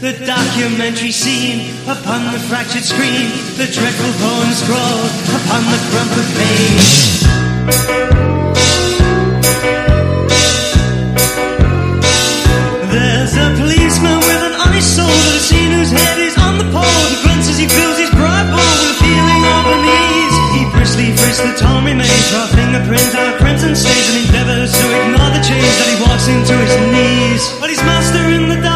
the documentary scene upon the fractured screen, the dreadful poem scrawled upon the crumpled page. There's a policeman with an honest soul has seen whose head is on the pole. He grunts as he fills his bride bowl with a feeling of unease. He briskly frisks the torn remains, draw fingerprints out crimson stains, and endeavors to ignore the change that he walks into his knees. But his master in the dark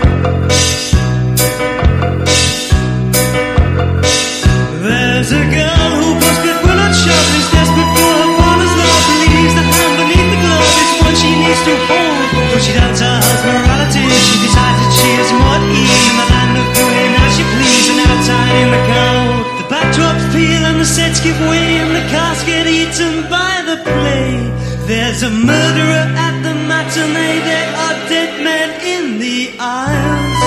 What to hold But she doubts her morality She decides that she is more at ease In the land of doing as she please And outside in the cold The backdrops peel and the sets give way And the cast get eaten by the play. There's a murderer at the matinee. There are dead men in the aisles.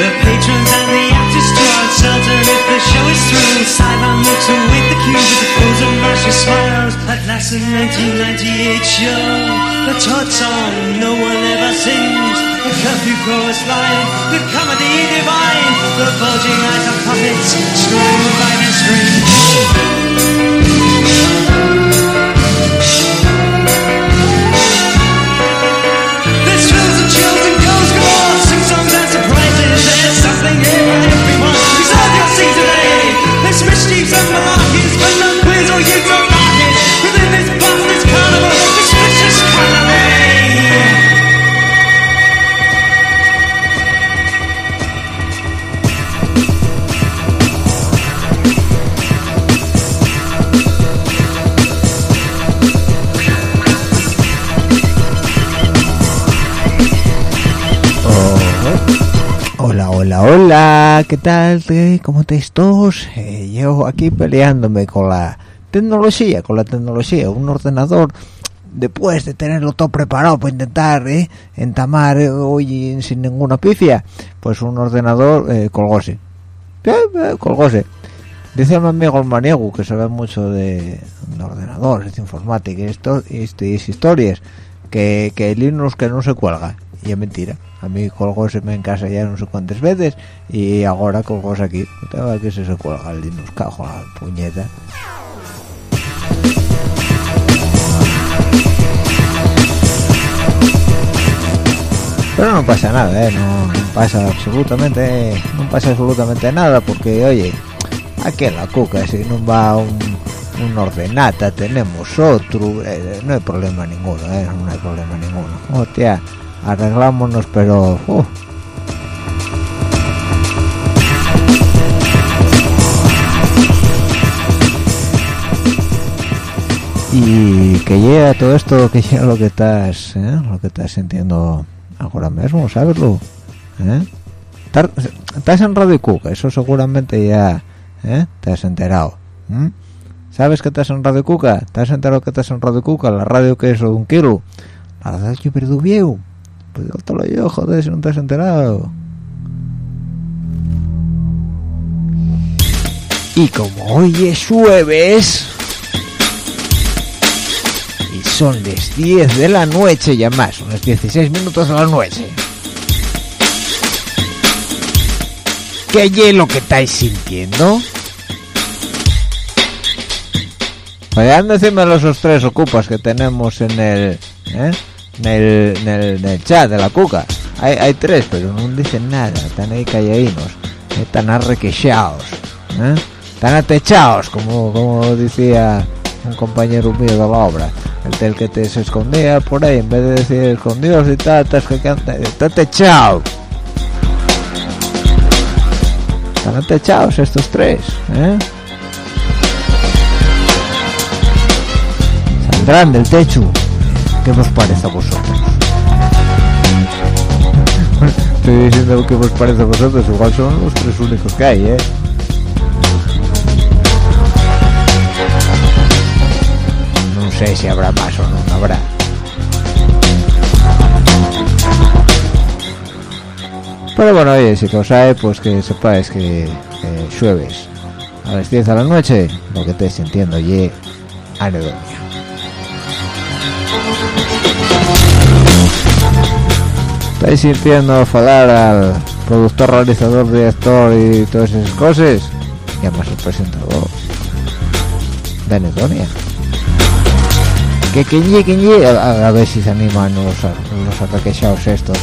The patrons and the actors draw uncertain if the show is through. Sideline looks cue with the mercy last, the 1998 show, the Todd song no one ever sings. The curfew chorus line, the comedy divine, the bulging eyes of puppets screwing by the strings. There's thrills and chills and goes galore. Sing songs and surprises. There's tal? ¿Qué- ¿Cómo estáis todos? Eh, yo aquí peleándome con la tecnología, con la tecnología, un ordenador, después de tenerlo todo preparado para intentar eh, entamar eh, hoy sin ninguna pifia, pues un ordenador eh, colgóse. Eh, eh, colgóse. Dice mi amigo el maniego, que sabe mucho de, de ordenadores, de informática y esto, y estas historias, que, que Linux que no se cuelga. Y es mentira. A mí colgóse en casa ya no sé cuántas veces y ahora colgóse aquí. A ver que se se cuelga el Linux, cajo la puñeta. Pero no pasa nada, ¿eh? no, pasa absolutamente, no pasa absolutamente nada porque, oye, aquí en la cuca si no va un, un ordenata tenemos otro, eh, no hay problema ninguno, ¿eh? no hay problema ninguno. Hostia, arreglámonos, pero... uf. y que llega todo esto que llega lo que estás ¿eh? lo que estás sintiendo ahora mismo sabeslo ¿Eh? Estás en Radio Cuca eso seguramente ya ¿eh? te has enterado sabes que estás en Radio Cuca te has enterado que estás en Radio Cuca la radio que es un kilo la radio Verdubieu pues dígotelo yo joder si no te has enterado y como hoy es jueves y son las 10 de la noche ya más las 16 minutos de la noche ¿qué es lo que estáis sintiendo? Vayan a decirme los tres ocupas que tenemos en el, ¿eh? En el, en el, en el chat de la cuca. Hay, hay tres, pero no dicen nada. Están ahí calladinos. Están arrequechados. ¿eh? Están atechados, como, como decía un compañero mío de la obra. El del que te se escondía por ahí, en vez de decir escondidos y tal, estás está techado. Están atechados estos tres. ¿eh? Saldrán del techo. ¿Qué os parece a vosotros? Estoy diciendo que os parece a vosotros, igual son los tres únicos que hay, ¿eh? No sé si habrá más o no habrá. Pero bueno, oye, si que os sabe, pues que sepáis que, que llueves a las 10 de la noche, lo que estáis sintiendo y anedonia. ¿Estáis sintiendo falar al productor, realizador, director y todas esas cosas? Y además el presentador de Anedonia. Que quien a, a ver si se animan los, los ataquechados estos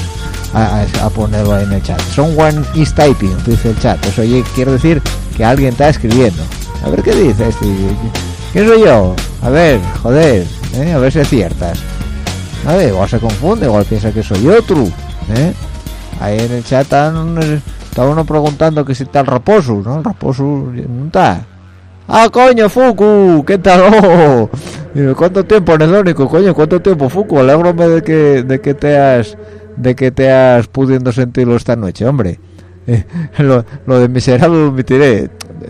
a, a, a ponerlo en el chat. Someone is typing, dice el chat. Eso oye, quiere decir que alguien está escribiendo. A ver qué dice este. ¿Quién soy yo? A ver, joder, ¿eh? a ver si aciertas. A ver, igual se confunde, igual piensa que soy otro. ¿Eh? Ahí en el chat está uno preguntando que si está el Raposo, ¿no? El Raposo no está. ¡Ah, coño, Fuku! ¿Qué tal? ¿Cuánto tiempo, Nedónico? Coño, ¿cuánto tiempo, Fuku? Alégrome de que, de que te has de que te has pudiendo sentirlo esta noche, hombre. Lo, lo, de miserable lo admitiré.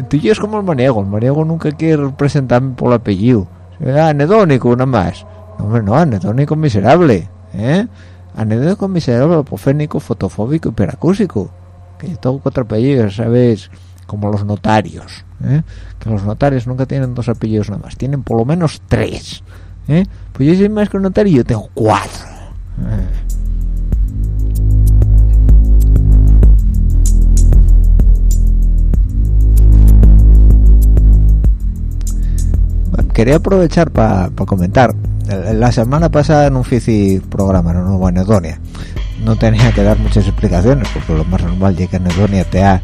Tú es como el maniego. El maniego nunca quiere presentarme por el apellido. Ah, anedónico, nada más. No, hombre, no, anedónico miserable. ¿eh? Anedónico miserable, apofénico, fotofóbico y peracúsico. Que yo tengo cuatro apellidos, ¿sabes? Como los notarios. ¿eh? Que los notarios nunca tienen dos apellidos nada más. Tienen por lo menos tres. ¿eh? Pues yo soy más que un notario yo tengo cuatro. ¿eh? quería aprovechar para pa comentar. La semana pasada en un FICI programa, en Nueva Anedonia, no tenía que dar muchas explicaciones, porque lo más normal es que Anedonia te ha,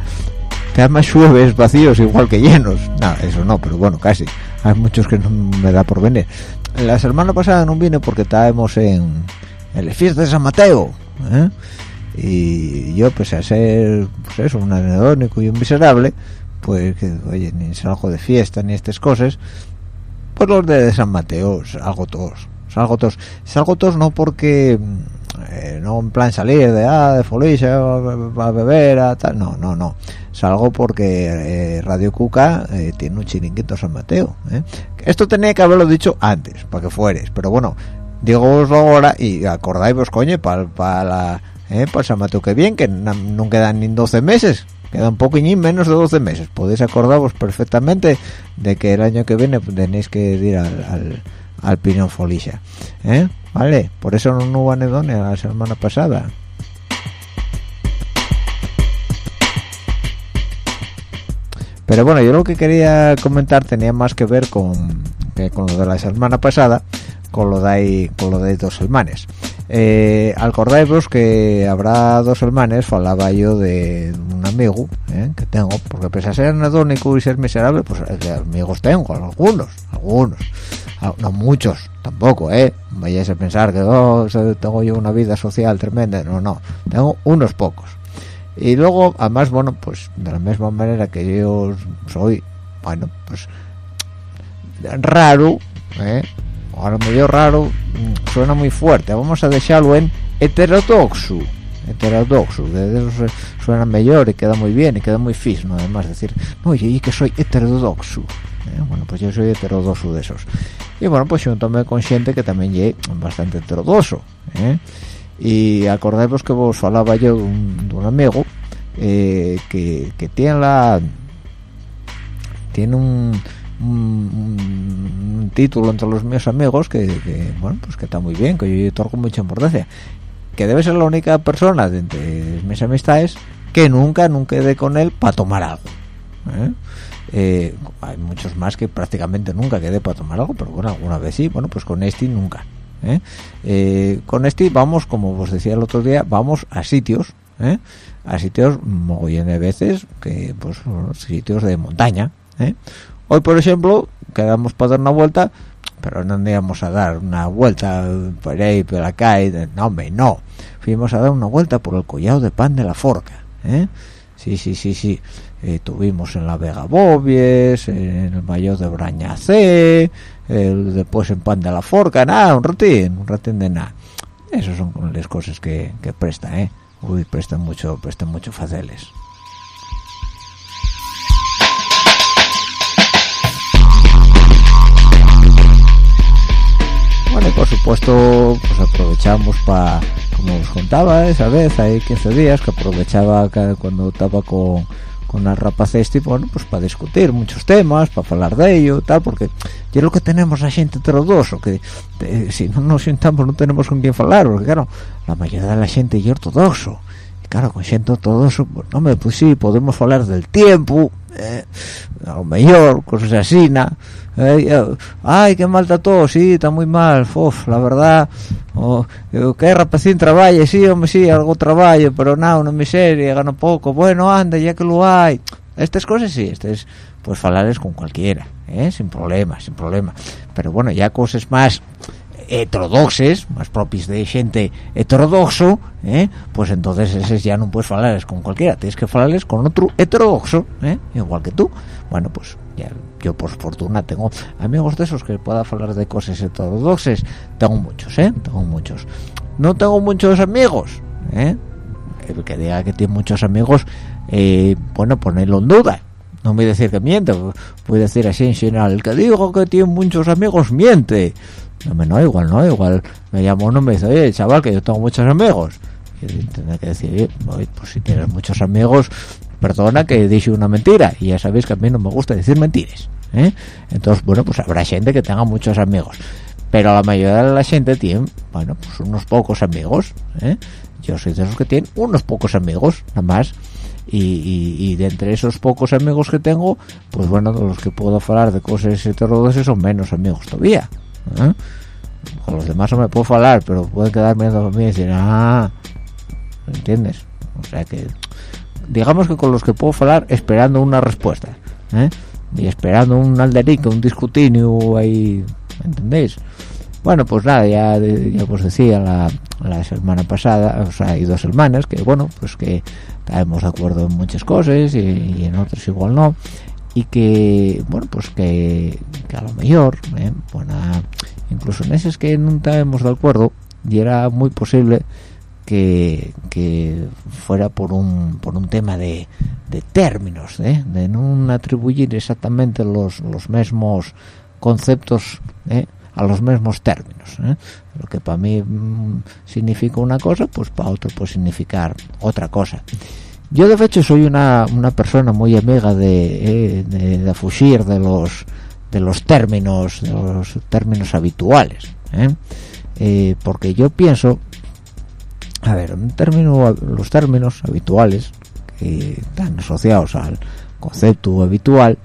te ha más jueves vacíos igual que llenos. No, eso no, pero bueno, casi. Hay muchos que no me da por venir. La semana pasada no vine porque estábamos en, en la fiesta de San Mateo. ¿eh? Y yo, pues a ser pues eso, un anedónico y un miserable, pues que, oye, ni salgo de fiesta ni estas cosas, pues los de San Mateo salgo todos salgo todos salgo todos no porque eh, no en plan salir de ah de folicia a beber a tal no no no. Salgo porque eh, Radio Cuca eh, tiene un chiringuito San Mateo ¿eh? esto tenía que haberlo dicho antes para que fueres pero bueno digo ahora y acordáis coño para pa la para San Mateo que bien que no quedan ni 12 meses queda un poquillín menos de 12 meses. Podéis acordaros perfectamente de que el año que viene tenéis que ir al, al, al Pinón Folicia ¿eh? vale por eso no hubo anedonia la semana pasada. Pero bueno yo lo que quería comentar tenía más que ver con, que con lo de la semana pasada con lo de ahí, con lo de dos hermanes eh, acordáis que habrá dos hermanes falaba yo de un amigo eh, que tengo porque pese a ser anedónico y ser miserable pues eh, amigos tengo algunos algunos. Ah, no muchos tampoco eh. Vayáis a pensar que oh, tengo yo una vida social tremenda. No no tengo unos pocos. Y luego además bueno pues de la misma manera que yo soy bueno pues raro eh ahora medio raro suena muy fuerte vamos a dejarlo en heterodoxo heterodoxo de eso suena mejor y queda muy bien y queda muy fisno además decir no yo que soy heterodoxo ¿Eh? bueno pues yo soy heterodoxo de esos y bueno pues yo también consciente que también llegué bastante heterodoxo ¿eh? y acordaros que vos falaba yo de un, amigo eh, que, que tiene la tiene un, un, título entre los míos amigos que, bueno pues que está muy bien que yo otorgo mucha importancia que debe ser la única persona entre mis amistades que nunca nunca dé con él para tomar algo ¿eh? Eh, hay muchos más que prácticamente nunca quedé para tomar algo pero bueno alguna vez sí bueno pues con este nunca ¿eh? con este vamos como os decía el otro día vamos a sitios a sitios mogollón de veces que pues sitios de montaña ¿eh? Hoy, por ejemplo, quedamos para dar una vuelta, pero no íbamos a dar una vuelta por ahí, por acá, y no, hombre, no. Fuimos a dar una vuelta por el collado de pan de la forca, ¿eh? Sí, sí, sí, sí. Eh, tuvimos en la Vega Bobies, en el Mayor de Brañacé, después en Pan de la Forca, nada, un ratín, un ratín de nada. Esas son las cosas que, que presta, ¿eh? Uy, prestan mucho, prestan mucho faceles. Bueno por supuesto pues aprovechamos para como os contaba esa vez hay 15 días que aprovechaba cuando estaba con con la rapacesti bueno pues para discutir muchos temas para hablar de ello tal porque yo lo que tenemos a gente heterodoxo que si no nos sentamos no tenemos con quién hablar porque claro la mayoría de la gente es ortodoxo y claro con gente ortodoxo pues no me pues sí podemos hablar del tiempo eh, a lo mejor cosas así ¿no? Eh, ay qué mal está todo sí está muy mal Uf, la verdad oh, que rapacín trabaje sí hombre sí algo trabajo pero nada una miseria gano poco bueno anda ya que lo hay estas cosas sí estas pues falarles con cualquiera ¿eh? sin problema sin problema pero bueno ya cosas más heterodoxes, más propios de gente heterodoxo, ¿eh? pues entonces ese ya no puedes hablarles con cualquiera, tienes que hablarles con otro heterodoxo, ¿eh? igual que tú. Bueno, pues ya yo por fortuna tengo amigos de esos que pueda hablar de cosas heterodoxes, tengo muchos, ¿eh? Tengo muchos. No tengo muchos amigos, ¿eh? El que diga que tiene muchos amigos, eh, bueno, ponerlo en duda. No me voy a decir que miente, voy a decir así en general. El que digo que tiene muchos amigos miente no, no, igual no, igual me llamo uno y me dice, oye, chaval, que yo tengo muchos amigos. Y tendré que decir, oye, pues si tienes muchos amigos, perdona que dije una mentira. Y ya sabéis que a mí no me gusta decir mentiras. ¿eh? Entonces, bueno, pues habrá gente que tenga muchos amigos. Pero la mayoría de la gente tiene, bueno, pues unos pocos amigos. ¿eh? Yo soy de esos que tienen unos pocos amigos, nada más. Y, y, de entre esos pocos amigos que tengo, pues bueno, de los que puedo hablar de cosas heterodoxas son menos amigos todavía. ¿eh? con los demás no me puedo hablar pero pueden quedar mirando a mí y decir ah ¿entiendes? o sea que digamos que con los que puedo hablar esperando una respuesta ¿eh? y esperando un alderique un discutinio ahí ¿entendéis? bueno pues nada ya, ya os decía la, la semana pasada o sea hay dos semanas que bueno pues que estábamos de acuerdo en muchas cosas y, en otras igual no y que bueno pues que, a lo mejor ¿eh? bueno, incluso en esos que no estábamos de acuerdo y era muy posible que, fuera por un por un tema de, de términos ¿eh? de no atribuir exactamente los, los mismos conceptos ¿eh? a los mismos términos lo que para mí mm, significa una cosa pues para otro puede significar otra cosa yo de hecho soy una, una persona muy amiga de, eh, de, de de los de los términos de los términos habituales ¿eh? Eh, porque yo pienso a ver un término los términos habituales que están asociados al concepto habitual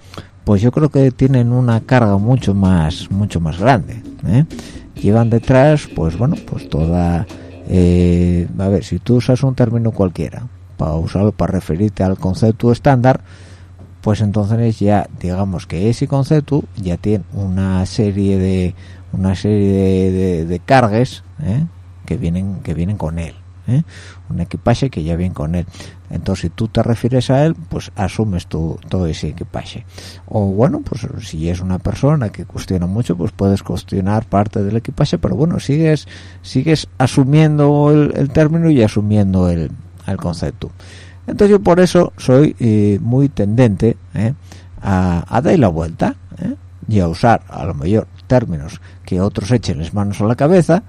pues yo creo que tienen una carga mucho más mucho más grande llevan detrás pues bueno pues toda a ver si tú usas un término cualquiera para usarlo para referirte al concepto estándar pues entonces ya digamos que ese concepto ya tiene una serie de una serie de, de, cargas ¿eh? que vienen que vienen con él ¿eh? un equipaje que ya viene con él. Entonces si tú te refieres a él pues asumes tú todo ese equipaje. O bueno pues si es una persona que cuestiona mucho pues puedes cuestionar parte del equipaje pero bueno sigues sigues asumiendo el, el término y asumiendo el, al concepto. Entonces yo por eso soy eh, muy tendente eh, a, a, dar la vuelta eh, y a usar a lo mejor términos que otros echen las manos a la cabeza,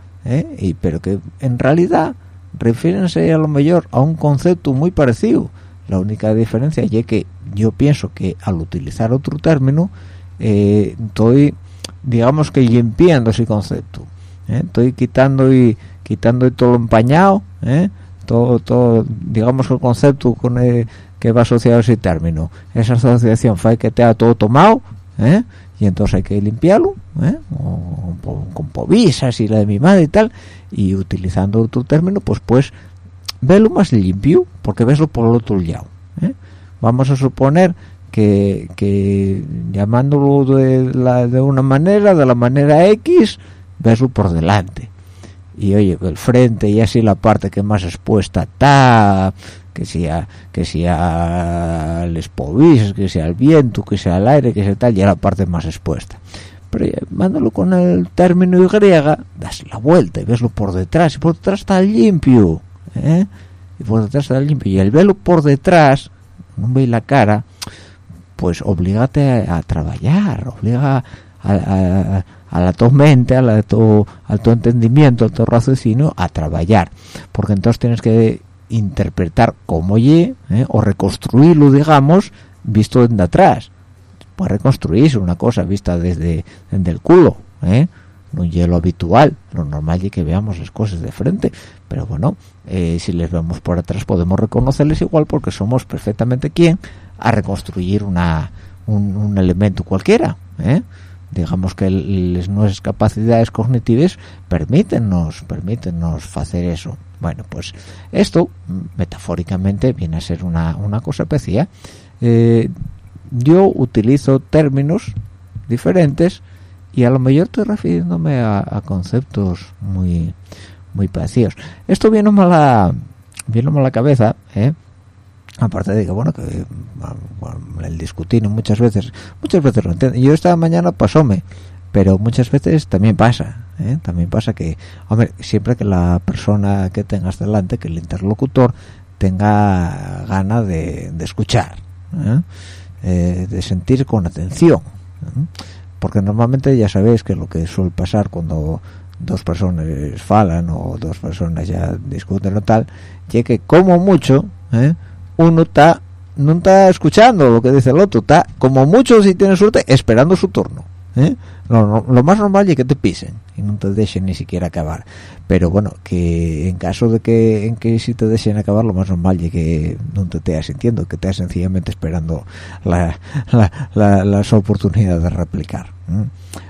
y, pero que en realidad refiérense a lo mejor a un concepto muy parecido la única diferencia es que yo pienso que al utilizar otro término eh, estoy digamos que limpiando ese concepto ¿eh? estoy quitando y quitando todo lo empañado ¿eh? todo todo digamos el concepto con que va asociado a ese término esa asociación fue que te ha todo tomado y entonces hay que limpiarlo con, povisas y la de mi madre y tal y utilizando otro término pues pues velo más limpio porque veslo por el otro lado ¿eh? vamos a suponer que, que llamándolo de, la, de una manera de la manera X veslo por delante y oye el frente y así la parte que más expuesta está que sea que sea el espovis que sea el viento que sea el aire que sea tal ya la parte más expuesta pero mándalo con el término Y das la vuelta y veslo por detrás y por detrás está limpio ¿eh? y por detrás está limpio y el velo por detrás no ve la cara pues obligate a, trabajar obliga a, la tu mente a la tu, al tu entendimiento a tu raciocinio a trabajar porque entonces tienes que interpretar como ye ¿eh? o reconstruirlo digamos visto desde atrás pues reconstruirse una cosa vista desde, desde el culo ¿eh? no es lo habitual lo normal es que veamos las cosas de frente pero bueno eh, si les vemos por atrás podemos reconocerles igual porque somos perfectamente quien a reconstruir una un, elemento cualquiera ¿eh? Digamos que nuestras capacidades cognitivas permítenos permítenos hacer eso bueno pues esto metafóricamente viene a ser una, una cosa especial eh, yo utilizo términos diferentes y a lo mejor estoy refiriéndome a, conceptos muy muy parecidos esto viene a la a la cabeza ¿eh? Aparte de que bueno que el discutir muchas veces muchas veces lo entiendo yo esta mañana pasóme pero muchas veces también pasa ¿eh? también pasa que hombre siempre que la persona que tengas delante que el interlocutor tenga ganas de, escuchar ¿eh? Eh, de sentir con atención porque normalmente ya sabéis que lo que suele pasar cuando dos personas falan o dos personas ya discuten o tal, y que como mucho ¿eh? Uno está no está escuchando lo que dice el otro, está como mucho si tiene suerte esperando su turno. ¿eh? Lo, más normal es que te pisen y no te dejen ni siquiera acabar pero bueno que en caso de que en que si te dejen acabar lo más normal es que no te estés sintiendo que estés sencillamente esperando la, la, las oportunidades de replicar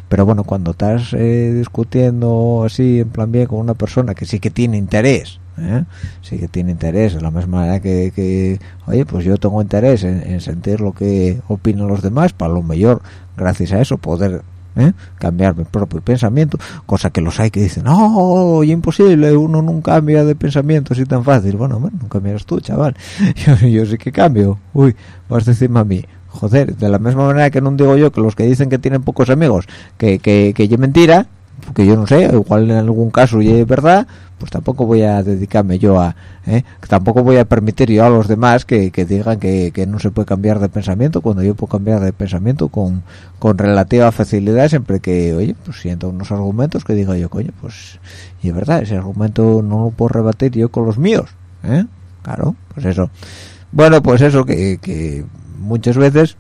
pero bueno cuando estás eh, discutiendo así en plan bien con una persona que sí que tiene interés ¿eh? sí que tiene interés de la misma manera que, que oye pues yo tengo interés en, sentir lo que opinan los demás para lo mejor gracias a eso poder ¿eh? cambiar mi propio pensamiento cosa que los hay que dicen no imposible uno no cambia de pensamiento así tan fácil bueno, bueno no cambias tú chaval yo, sí que cambio uy vas a decirme a mí joder de la misma manera que no digo yo que los que dicen que tienen pocos amigos que que, que mentira porque yo no sé, igual en algún caso y es verdad, pues tampoco voy a dedicarme yo a, ¿eh? tampoco voy a permitir yo a los demás que, digan que, no se puede cambiar de pensamiento cuando yo puedo cambiar de pensamiento con, con relativa facilidad siempre que, oye, pues siento unos argumentos que diga yo, coño, pues, y es verdad, ese argumento no lo puedo rebatir yo con los míos, ¿eh? Claro, pues eso. Bueno, pues eso que, que muchas veces...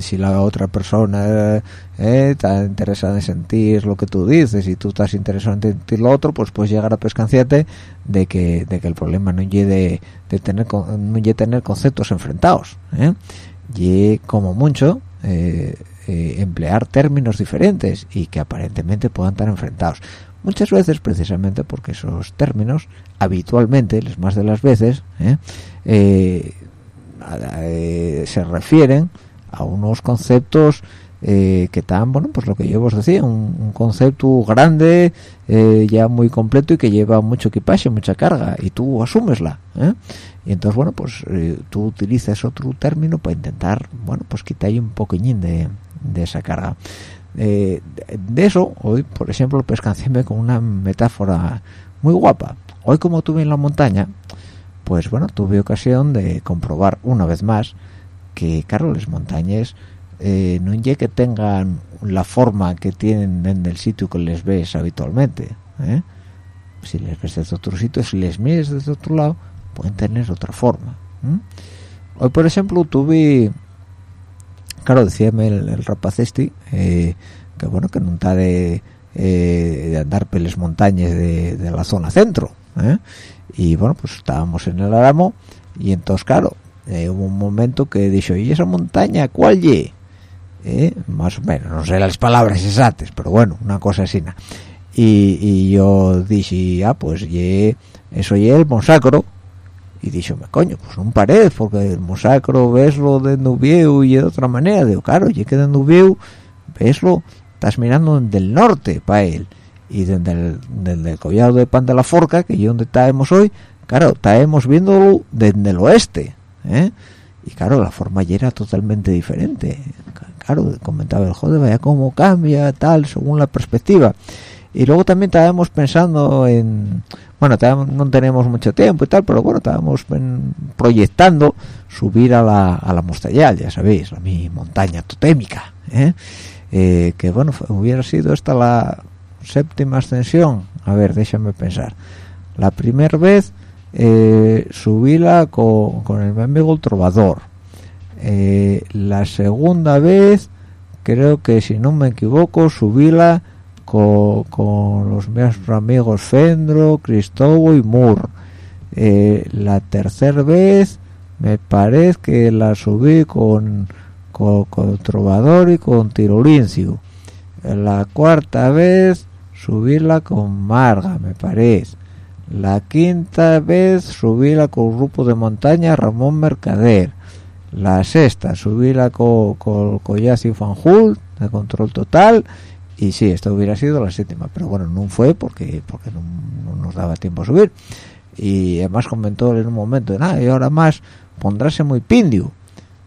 Si la otra persona eh, está interesada en sentir lo que tú dices y tú estás interesado en sentir lo otro, pues puedes llegar a pescanciate de que, de que el problema no llegue de, tener no tener conceptos enfrentados, ¿eh? y como mucho eh, eh, emplear términos diferentes y que aparentemente puedan estar enfrentados. Muchas veces precisamente porque esos términos habitualmente, las más de las veces, se refieren a unos conceptos eh, que están, bueno, pues lo que yo os decía, un, concepto grande, eh, ya muy completo y que lleva mucho equipaje, mucha carga, y tú asumesla. ¿eh? Y entonces, bueno, pues tú utilizas otro término para intentar, bueno, pues quitarle un poquillín de, de esa carga. de eso, hoy, por ejemplo, pescancéme con una metáfora muy guapa. Hoy, como tuve en la montaña, pues bueno, tuve ocasión de comprobar una vez más que, claro, las montañas eh, no es que tengan la forma que tienen en el sitio que les ves habitualmente, ¿eh? si les ves desde otro sitio si les mires desde otro lado pueden tener otra forma hoy por ejemplo tuve claro decíame el, el rapaz este eh, que bueno que no está de, eh, de andar por las montañas de, de la zona centro ¿eh? y bueno pues estábamos en el Aramo y entonces claro eh, hubo un momento que dijo y esa montaña cuál ye ¿Eh? más o menos no sé las palabras exactas pero bueno una cosa así ¿no? y, yo dije ah pues ye eso ye el Monsacro y dije me coño pues un pared porque el Monsacro veslo de Nubieu y de otra manera digo claro ye que de Nubieu veslo estás mirando desde el norte para él y desde el, desde el collado de pan de la forca que es donde estábamos hoy claro estábamos viéndolo desde el oeste ¿eh? y claro la forma ya era totalmente diferente claro comentaba el joder vaya cómo cambia tal según la perspectiva y luego también estábamos pensando en bueno no tenemos mucho tiempo y tal pero bueno estábamos proyectando subir a la, a la Mostallal ya sabéis la mi montaña totémica ¿eh? Eh, que bueno hubiera sido esta la séptima ascensión a ver déjame pensar la primera vez eh, subíla con, con, el amigo el trovador eh, la segunda vez creo que si no me equivoco subíla con, con los mismos amigos Fendro, Cristóbal y Moore eh, la tercera vez me parece que la subí con con, con Trovador y con Tirolincio. La cuarta vez subirla con Marga, me parece. La quinta vez subirla con el grupo de montaña Ramón Mercader. La sexta subirla con, con, con Yassi Fanjul, de control total. Y sí, esta hubiera sido la séptima, pero bueno, no fue porque porque no, no nos daba tiempo a subir. Y además comentó en un momento, nada, y ahora más pondráse muy pindio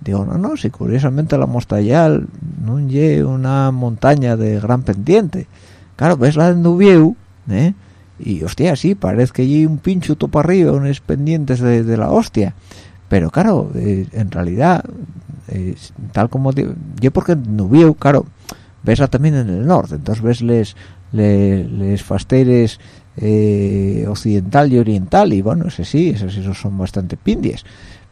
digo no no si curiosamente la Mostallal no es una montaña de gran pendiente claro ves la de Nubieu ¿eh? Y hostia sí parece que hay un pincho topo arriba unos pendientes de, la hostia pero claro eh, en realidad eh, tal como yo porque Nubieu claro ves también en el norte entonces ves les les, les fasteres eh, occidental y oriental y bueno ese sí esos, esos son bastante pindies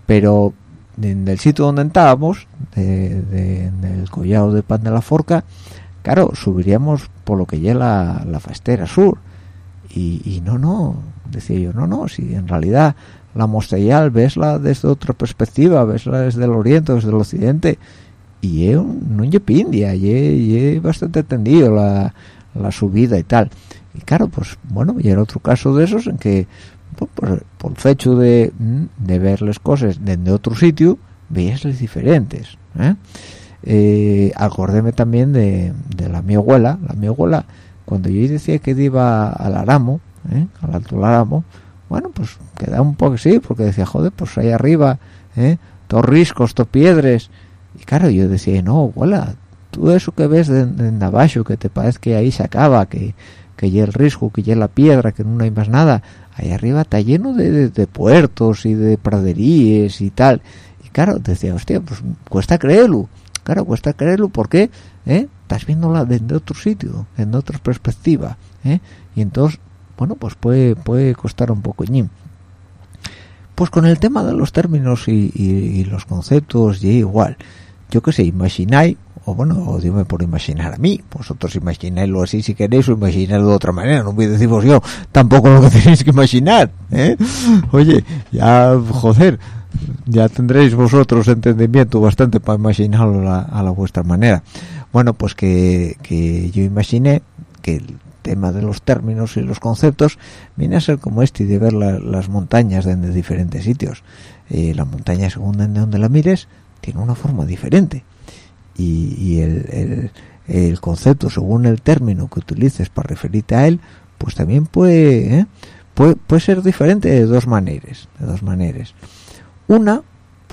pero del sitio donde estábamos, de, de, del collado de pan de la forca, claro, subiríamos por lo que ya la, la fastera sur. Y, y, no, no, decía yo, no, no, si en realidad la Mostellal vesla desde otra perspectiva, vesla desde el oriente, desde el occidente, y es no es pindia, y es bastante tendido la, la subida y tal. Y claro, pues bueno, y era otro caso de esos en que por, por, por el de, de ver las cosas desde otro sitio veíasles diferentes ¿eh? Eh, acordéme también de, de, la mi abuela la mi abuela cuando yo decía que iba al Aramo ¿eh? al Alto Aramo bueno pues quedaba un poco así porque decía joder pues ahí arriba ¿eh? todos riscos todos piedras y claro yo decía no abuela tú eso que ves de, de abajo que te parece que ahí se acaba que que ya el risco, que ya la piedra, que no hay más nada, ahí arriba está lleno de, de, puertos y de praderías y tal. Y claro, decía, hostia, pues cuesta creerlo. Claro, cuesta creerlo porque ¿eh? Estás viéndola desde otro sitio, en otra perspectiva. ¿eh? Y entonces, bueno, pues puede, puede costar un poco. Pues con el tema de los términos y, los conceptos, y igual. Yo qué sé, imagináis o bueno, o dime por imaginar a mí, vosotros imagináislo así si queréis o imaginarlo de otra manera, no voy a deciros yo tampoco lo que tenéis que imaginar, ¿eh? Oye, ya, joder, ya tendréis vosotros entendimiento bastante para imaginarlo a la vuestra manera. Bueno, pues que, que yo imaginé que el tema de los términos y los conceptos viene a ser como este de ver la, las montañas de, de diferentes sitios. Eh, la montaña, según de donde la mires, tiene una forma diferente y, y el, el, el, concepto según el término que utilices para referirte a él pues también puede, ¿eh? puede puede ser diferente de dos maneras de dos maneras una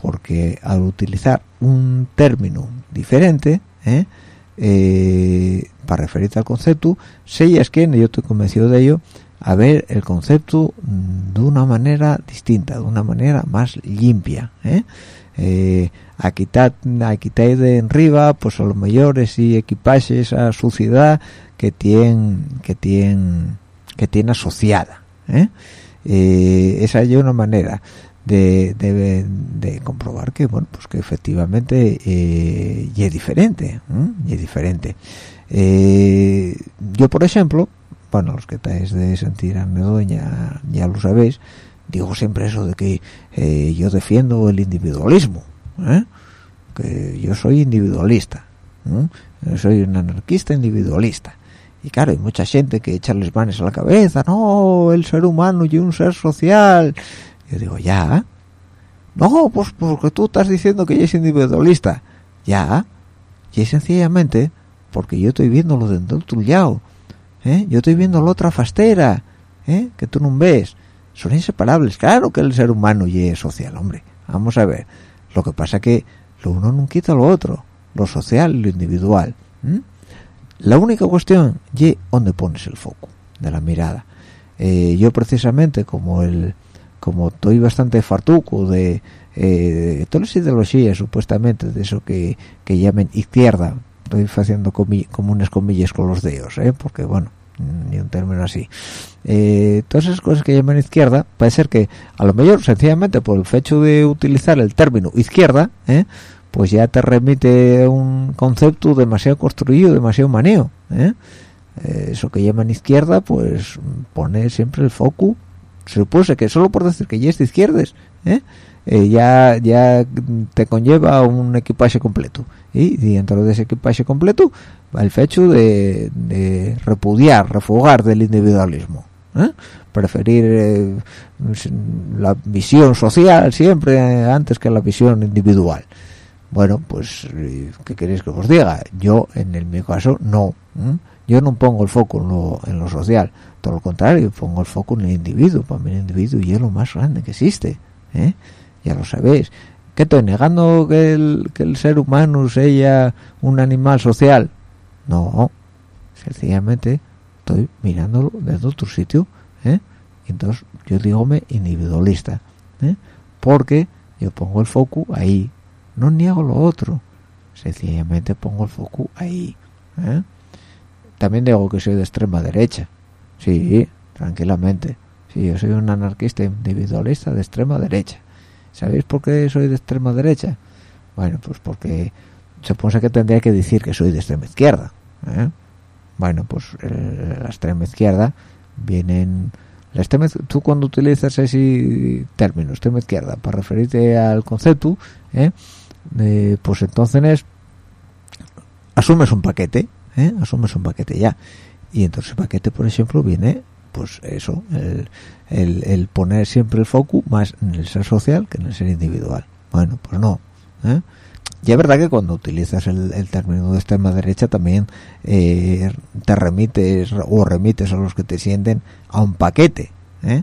porque al utilizar un término diferente ¿eh? Eh, para referirte al concepto sellas que yo estoy convencido de ello a ver el concepto de una manera distinta de una manera más limpia ¿eh? eh, quitar quitar de arriba pues a los mayores y equipajes a suciedad que tienen que tienen que tiene asociada ¿eh? esa es una manera de, de, comprobar que bueno pues que efectivamente eh, y es diferente y es diferente. Yo por ejemplo bueno los que estáis de sentir anedo ya, ya lo sabéis digo siempre eso de que eh, yo defiendo el individualismo ¿eh? que yo soy individualista soy un anarquista individualista. Y claro hay mucha gente que echa las manos a la cabeza no el ser humano y un ser social yo digo ya no pues porque tú estás diciendo que yo es individualista ya y es sencillamente porque yo estoy viendo lo dentro del lado yo estoy viendo la otra fastera ¿eh? que tú no ves. Son inseparables claro que el ser humano y es social hombre. Vamos a ver. Lo que pasa que lo uno no quita lo otro lo social y lo individual la única cuestión y dónde pones el foco de la mirada eh, yo precisamente como el como estoy bastante fartuco de eh, todas las ideologías supuestamente de eso que, que llamen izquierda estoy haciendo como unas comillas con los dedos ¿eh? porque bueno ni un término así eh, todas esas cosas que llaman izquierda puede ser que a lo mejor sencillamente por el hecho de utilizar el término izquierda ¿eh? pues ya te remite un concepto demasiado construido demasiado maneo ¿eh? eso que llaman izquierda pues pone siempre el foco se supone que solo por decir que ya es de izquierdas ya ya te conlleva un equipaje completo y dentro de ese equipaje completo el hecho de, repudiar, refugar del individualismo. ¿eh? Preferir eh, la visión social siempre antes que la visión individual. Bueno, pues, ¿qué queréis que os diga? Yo, en mi caso, no. Yo no pongo el foco en lo, social. Todo lo contrario, pongo el foco en el individuo. Para mí el individuo y es lo más grande que existe. ¿eh? Ya lo sabéis. ¿Qué estoy negando que el, que el ser humano sea un animal social? No, sencillamente estoy mirándolo desde otro sitio, ¿eh? entonces yo dígome individualista, ¿eh? porque yo pongo el foco ahí, no niego lo otro, sencillamente pongo el foco ahí. ¿eh? También digo que soy de extrema derecha, sí, tranquilamente, sí, yo soy un anarquista individualista de extrema derecha. ¿Sabéis por qué soy de extrema derecha? Bueno, pues porque supone que tendría que decir que soy de extrema izquierda. ¿eh? Bueno, pues la extrema izquierda vienen... La extrema, tú cuando utilizas ese término, extrema izquierda, para referirte al concepto, ¿eh? pues entonces asumes un paquete, ¿eh? asumes un paquete ya. Y entonces el paquete, por ejemplo, viene, pues eso, el, el, el poner siempre el foco más en el ser social que en el ser individual. Bueno, pues no. ¿eh? Y es verdad que cuando utilizas el, término de extrema derecha también eh, te remites o remites a los que te sienten a un paquete. ¿eh?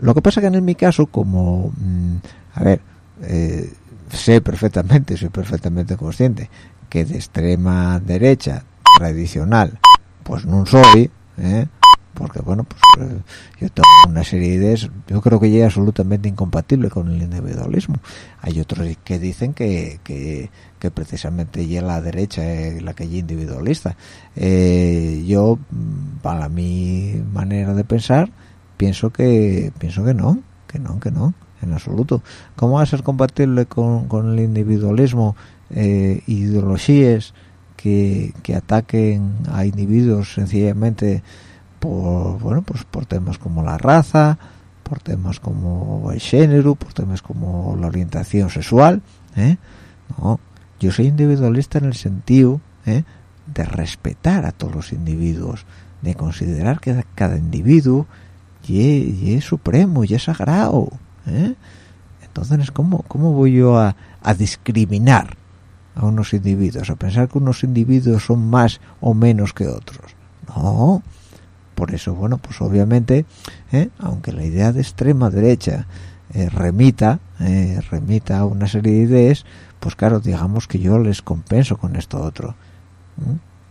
Lo que pasa que en mi caso, como, mm, a ver, eh, sé perfectamente, soy perfectamente consciente que de extrema derecha tradicional, pues no soy, ¿eh? porque bueno pues eh, yo tengo una serie de ideas. Yo creo que es absolutamente incompatible con el individualismo. Hay otros que dicen que, que, precisamente ya la derecha es la que es individualista. Eh, yo para mi manera de pensar pienso que pienso que no que no que no en absoluto. Cómo va a ser compatible con, con el individualismo eh, ideologías que, que ataquen a individuos sencillamente por bueno pues por temas como la raza por temas como el género por temas como la orientación sexual ¿eh? no yo soy individualista en el sentido ¿eh? de respetar a todos los individuos de considerar que cada individuo y, es supremo y es sagrado ¿eh? entonces cómo cómo voy yo a discriminar a unos individuos a pensar que unos individuos son más o menos que otros. No. Por eso bueno pues obviamente ¿eh? aunque la idea de extrema derecha eh, remita eh, remita a una serie de ideas pues claro digamos que yo les compenso con esto otro.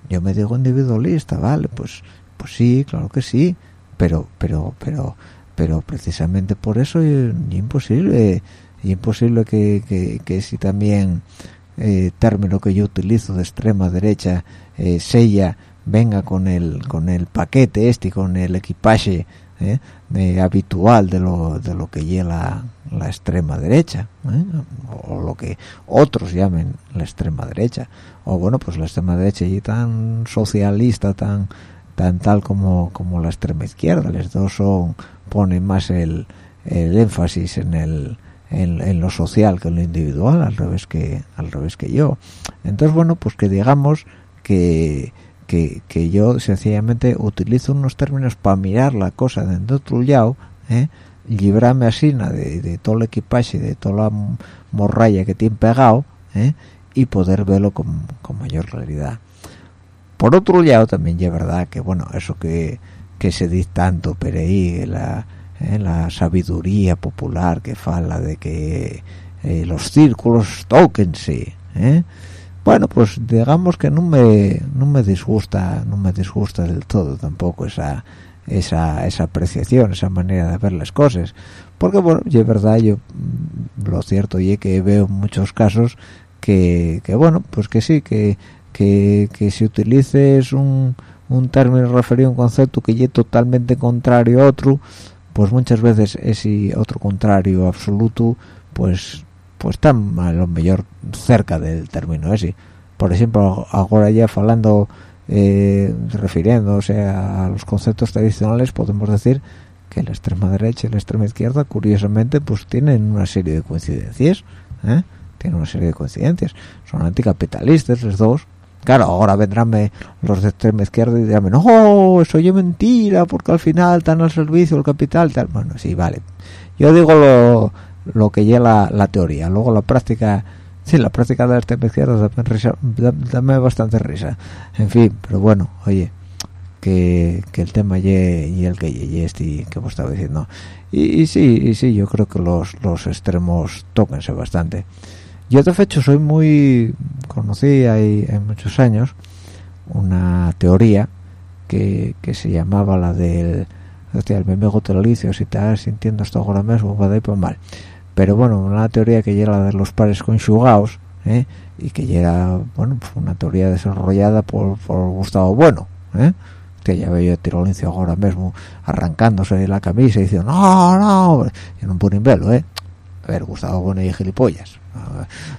Yo me digo individualista vale pues pues sí claro que sí pero pero pero pero precisamente por eso es imposible imposible que, que, que si también término que yo utilizo de extrema derecha sella venga con el con el paquete este con el equipaje ¿eh? habitual de lo de lo que lleva la, extrema derecha ¿eh? o lo que otros llamen la extrema derecha o bueno pues la extrema derecha y tan socialista tan tan tal como como la extrema izquierda los dos son ponen más el, el énfasis en el en, lo social que en lo individual al revés que al revés que yo entonces bueno pues que digamos que que, yo sencillamente utilizo unos términos para mirar la cosa de otro lado ¿eh? librarme así de, de todo el equipaje de toda la morralla que tiene pegado ¿eh? y poder verlo con, mayor claridad por otro lado también es verdad que bueno eso que, que se dice tanto pero la, ¿eh? la sabiduría popular que fala de que eh, los círculos tóquense ¿eh? bueno pues digamos que no me no me disgusta no me disgusta del todo tampoco esa esa esa apreciación esa manera de ver las cosas porque bueno es verdad yo mm, lo cierto y que veo muchos casos que, que bueno pues que sí que que, que si utilices un, un término referido a un concepto que es totalmente contrario a otro pues muchas veces ese otro contrario absoluto pues pues está a lo mejor cerca del término ese por ejemplo ahora ya hablando eh, refiriéndose a los conceptos tradicionales podemos decir que la extrema derecha y la extrema izquierda curiosamente pues tienen una serie de coincidencias ¿eh? tienen una serie de coincidencias son anticapitalistas los dos claro ahora vendrán los de extrema izquierda y dirán no eso es mentira porque al final están al servicio del capital tal. Bueno sí vale. Yo digo lo lo que lleva la, teoría. Luego la práctica sí la práctica de la extrema izquierda dame bastante risa. En fin pero bueno oye que, que el tema y el que y este que vos estaba diciendo. Y, sí y sí yo creo que los, los extremos tóquense bastante yo de hecho soy muy conocí hay, muchos años una teoría que, que se llamaba la del hostia, el meme gotelicio si estás sintiendo esto ahora mismo va de ir mal pero bueno una teoría que llega de los pares conjugados ¿eh? y que llega bueno pues una teoría desarrollada por, por Gustavo Bueno ¿eh? que ya veo a Tirolincio ahora mismo arrancándose la camisa y diciendo no no no pueden verlo eh a ver Gustavo Bueno y gilipollas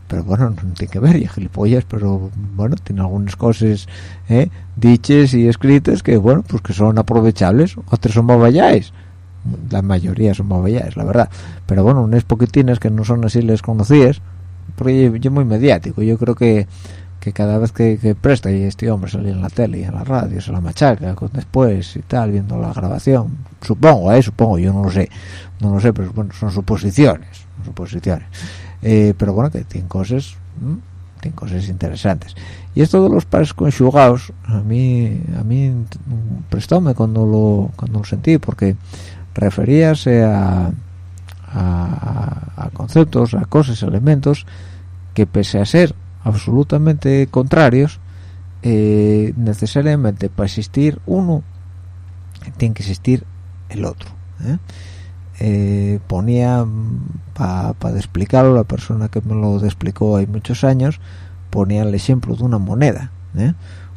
pero bueno no tiene que ver y gilipollas pero bueno tiene algunas cosas ¿eh? dichas y escritas que bueno pues que son aprovechables. Otras son babayáis. La mayoría son es la verdad. Pero bueno unas poquitines que no son así les conocías porque yo, muy mediático. Yo creo que que cada vez que, presta y este hombre sale en la tele y en la radio se la machaca con después y tal viendo la grabación. Supongo eh supongo yo no lo sé. No lo sé pero bueno son suposiciones suposiciones eh, pero bueno que tienen cosas tienen cosas interesantes y esto de los pares conjugados a mí a mí prestóme cuando lo cuando lo sentí porque referíase a, a, conceptos, a cosas, elementos que pese a ser absolutamente contrarios, eh, necesariamente para existir uno tiene que existir el otro. ¿eh? Eh, ponía para explicarlo la persona que me lo explicó hay muchos años ponía el ejemplo de una moneda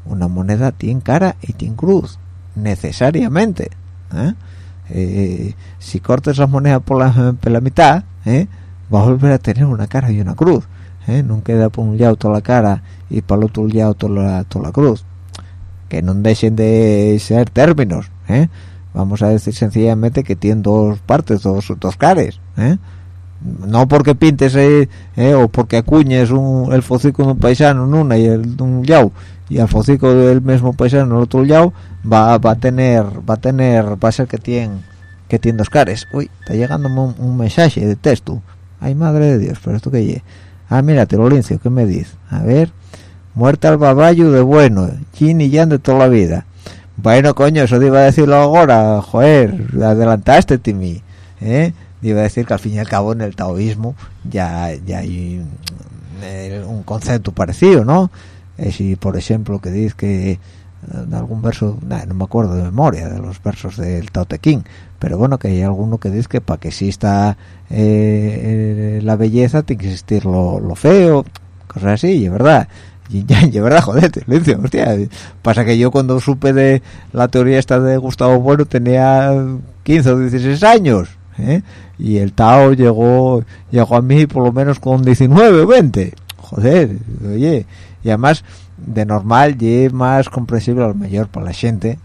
una moneda tiene cara y tiene cruz necesariamente eh, si cortas la moneda por la, mitad ¿eh? va a volver a tener una cara y una cruz ¿eh? no queda por un lado toda la cara y para el otro lado toda la, toda la cruz que no dejen de ser términos ¿eh? Vamos a decir sencillamente que tienen dos partes dos, dos caras no porque pintes o porque acuñes un, el focico de un paisano en una y el de un yao y al focico del mismo paisano en el otro lado va, va a tener va a tener va a ser que tiene que tiene dos caras uy está llegando un, mensaje de texto. Ay madre de dios pero esto que ye ah mira Tirolincio ¿qué me dice? a ver muerta al baballo de bueno y de toda la vida bueno coño eso te iba a decirlo ahora joder adelantaste Timmy ¿eh? iba a decir que al fin y al cabo en el taoísmo ya ya hay un concepto parecido ¿no? si por ejemplo que dice que en algún verso no me acuerdo de memoria de los versos del Tao Te Ching pero bueno que hay alguno que dice que para que exista eh, la belleza tiene que existir lo, feo cosas así es verdad yin yang, y verdad, jodete, Lucio, hostia. Pasa que yo cuando supe de la teoría esta de Gustavo Bueno tenía 15 o 16 años, ¿eh? Y el Tao llegó, llegó a mí por lo menos con 19 o 20. Joder, oye, y además de normal y más comprensible a lo mejor para la gente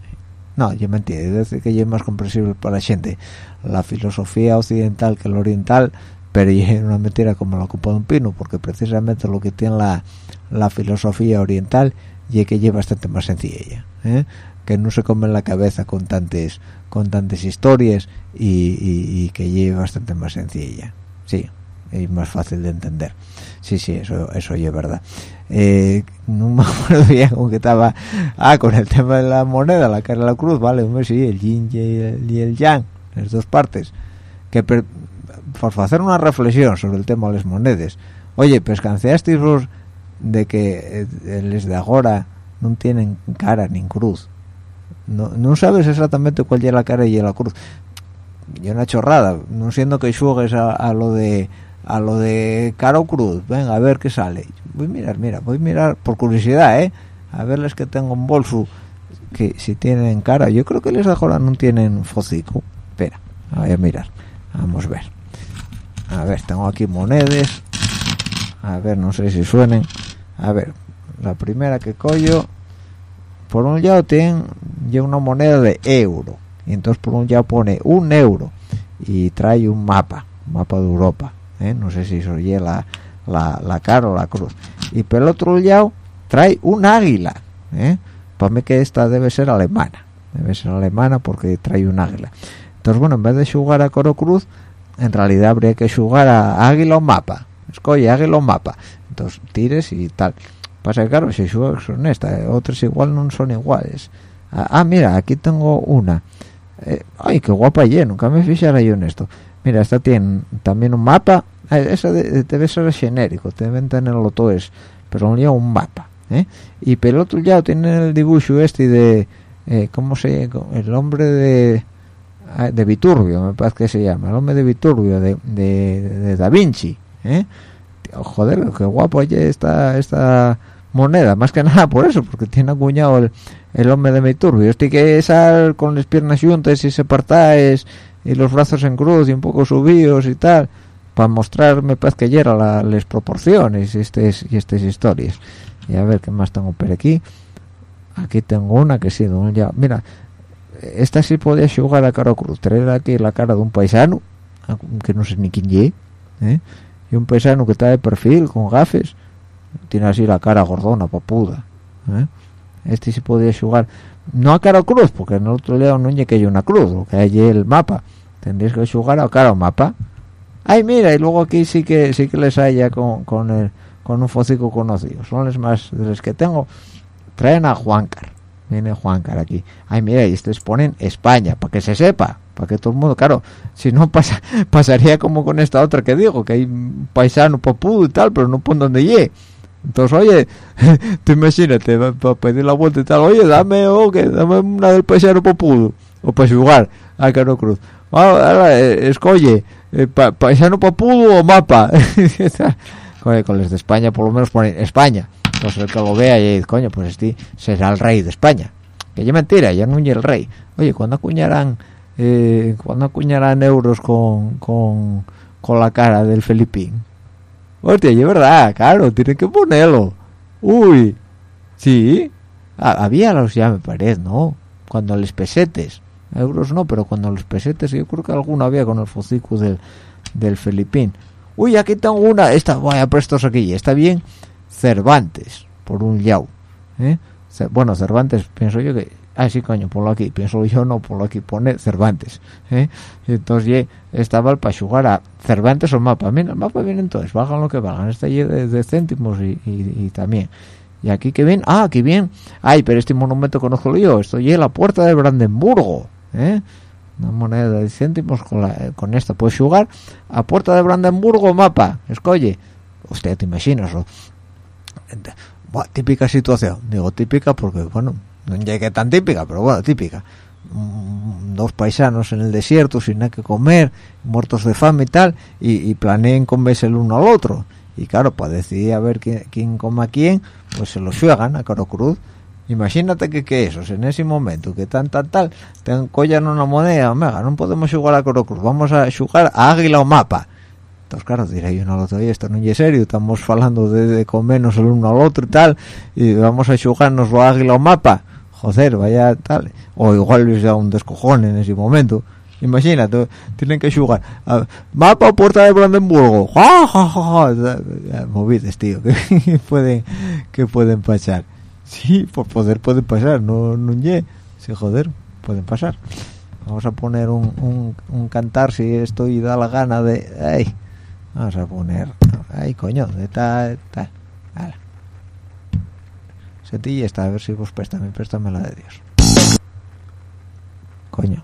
no, yo mentira, es decir que es más comprensible para la gente la filosofía occidental que la oriental pero es una mentira como la copa de un pino porque precisamente lo que tiene la, la filosofía oriental y que es bastante más sencilla ¿eh? que no se come en la cabeza con tantas con tantas historias y, y, que es bastante más sencilla. Sí es más fácil de entender. Sí sí eso eso es verdad. Eh, no me acuerdo bien con que estaba. Ah con el tema de la moneda la cara de la cruz vale hombre sí el yin y el, y el yang las dos partes. Que por hacer una reflexión sobre el tema de las monedas oye pues canceasteis vos de que eh, les de ahora no tienen cara ni cruz no, no sabes exactamente cuál es la cara y la cruz y una chorrada no siendo que juegues a, a lo de a lo de Caro Cruz, venga a ver qué sale. Voy a mirar, mira, voy a mirar por curiosidad, ¿eh? A verles que tengo un bolso que si tienen cara, yo creo que les de ahora no tienen focico. Espera, voy a mirar, vamos a ver. A ver, tengo aquí monedas. A ver, no sé si suenen. A ver, la primera que collo, por un lado tiene una moneda de euro. Y entonces por un lado pone un euro y trae un mapa, un mapa de Europa ¿eh? no sé si oye la, la, la cara o la cruz y por el otro lado trae un águila ¿eh? para mí que esta debe ser alemana debe ser alemana porque trae un águila entonces bueno en vez de jugar a coro cruz en realidad habría que jugar a águila o mapa. Escoge águila o mapa. Entonces tires y tal. Pasa que claro si juegas son estas otras igual no son iguales. Ah, ah mira aquí tengo una. Eh, ay qué guapa y nunca me fijara yo en esto. Mira esta tiene también un mapa. Ah, esa debe ser genérico deben tenerlo todo es pero un un mapa ¿eh? y el otro lado tiene el dibujo este de eh, cómo se el hombre de de Viturbio me parece que se llama el hombre de Viturbio de, de, Da Vinci ¿eh? joder qué guapo está esta moneda más que nada por eso porque tiene acuñado el, el hombre de Viturbio. Este que sal con las piernas juntas y se partáis y los brazos en cruz y un poco subidos y tal para mostrarme pues que ya las proporciones y estas y estas historias. Y a ver qué más tengo por aquí aquí tengo una que sí ya mira esta sí podía jugar a cara cruz traer aquí la cara de un paisano que no sé ni quién es ¿eh? y un paisano que está de perfil con gafes tiene así la cara gordona papuda ¿eh? este sí podía jugar no a cara cruz porque en el otro lado no hay que hay una cruz lo que hay el mapa. Tendréis que jugar a cara mapa. Ay mira y luego aquí sí que sí que les haya con, con con un fósico conocido. Son los más de los que tengo. Traen a Juancar viene Juancar aquí ay mira y estos ponen España para que se sepa para que todo el mundo claro si no pasa pasaría como con esta otra que digo que hay paisano papudo y tal pero no pone donde llegue entonces, oye, te imagínate, para pedir la vuelta y tal, oye, dame, oh, que dame una del paisano popudo, o para jugar a Caro Cruz. Ahora, eh, escoge, eh, paisano popudo o mapa. con los de España, por lo menos ponen España. Entonces, el que lo vea y dice, coño, pues este será el rey de España. Que ya mentira, ya no es el rey. Oye, cuando acuñarán, eh, cuando acuñarán euros con, con, con la cara del Felipín? Hostia, es verdad, claro, tiene que ponerlo. Uy, sí. había los ya me parece, ¿no? Cuando les pesetes. Euros no, pero cuando los pesetes, yo creo que alguno había con el focico del, del Felipín. Uy, aquí tengo una, esta, vaya prestos aquí, está bien. Cervantes, por un yao. ¿eh? Bueno, Cervantes, pienso yo que ah sí coño ponlo aquí pienso yo no ponlo aquí pone Cervantes ¿eh? entonces estaba para jugar a Cervantes o mapa mira el mapa viene entonces bajan lo que valgan está allí de, céntimos y, también y aquí que bien ah aquí bien ay pero este monumento conozco yo estoy en la puerta de Brandenburgo ¿eh? una moneda de céntimos con, la, con esta puedes jugar a puerta de Brandenburgo mapa escoge usted te imaginas Típica situación. Digo típica porque, bueno, no llegué tan típica, pero bueno, típica. Mm, dos paisanos en el desierto sin nada que comer, muertos de fama y tal, y, planeen comerse el uno al otro. Y claro, pues para decidir a ver quién, quién come quién, pues se lo juegan a Caro Cruz. Imagínate que, que esos, en ese momento, que tan, tan, tal, te collan una moneda, omega, no podemos jugar a Caro Cruz, vamos a jugar a Águila o Mapa. Entonces, claro, diré yo no lo doy, esto no es serio, estamos hablando de, de comernos el uno al otro y tal, y vamos a jugarnos lo águila o mapa. Joder, vaya tal. O igual les da un descojón en ese momento. Imagínate, tienen que jugar. Mapa o puerta de Brandenburgo. ¡Ja, ja, ja, ja! Tío, que, pueden, que pueden pasar. Sí, por poder pueden pasar, no, no, ye. Sí, joder, pueden pasar vamos a poner un, un, un, cantar si esto y da la gana de ay, Vamos a poner. Ay, coño, de tal, tal. Setilla está, a ver si vos préstame, préstame la de Dios. Coño.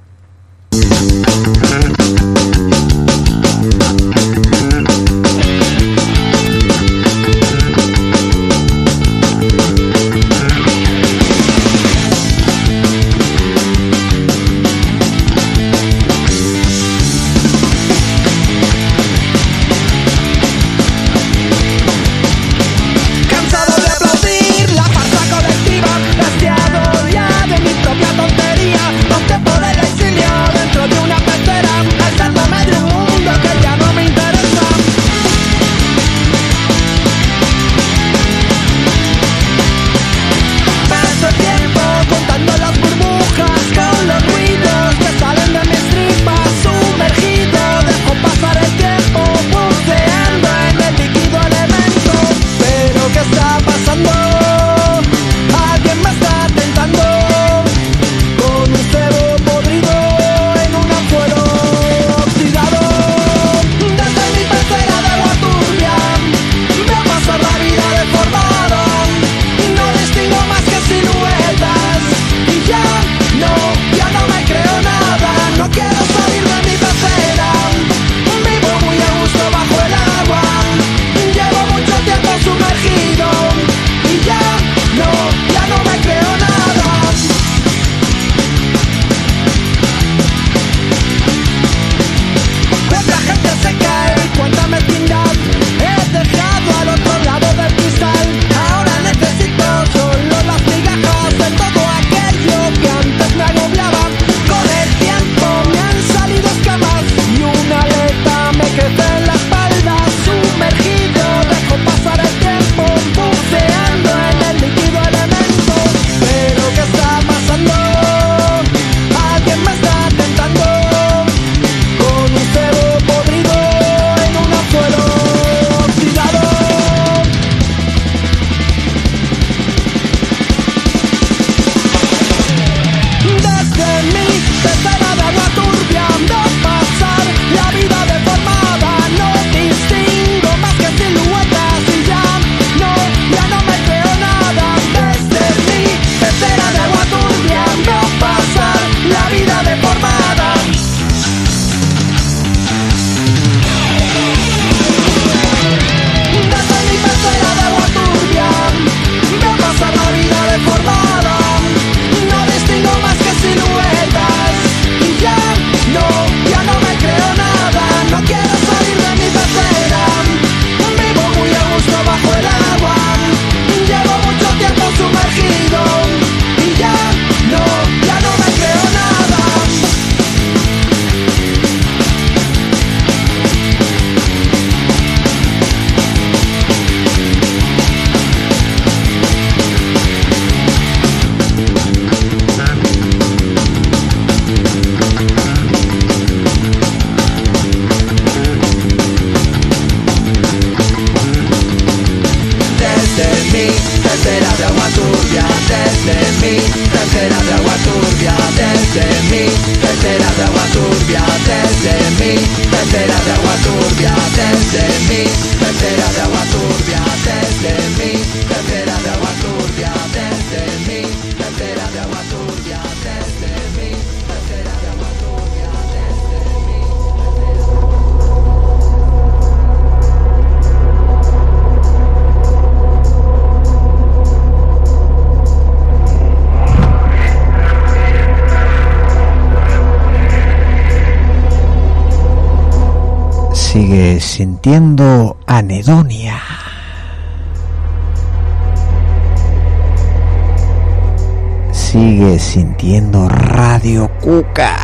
Sintiendo Radio Cuca.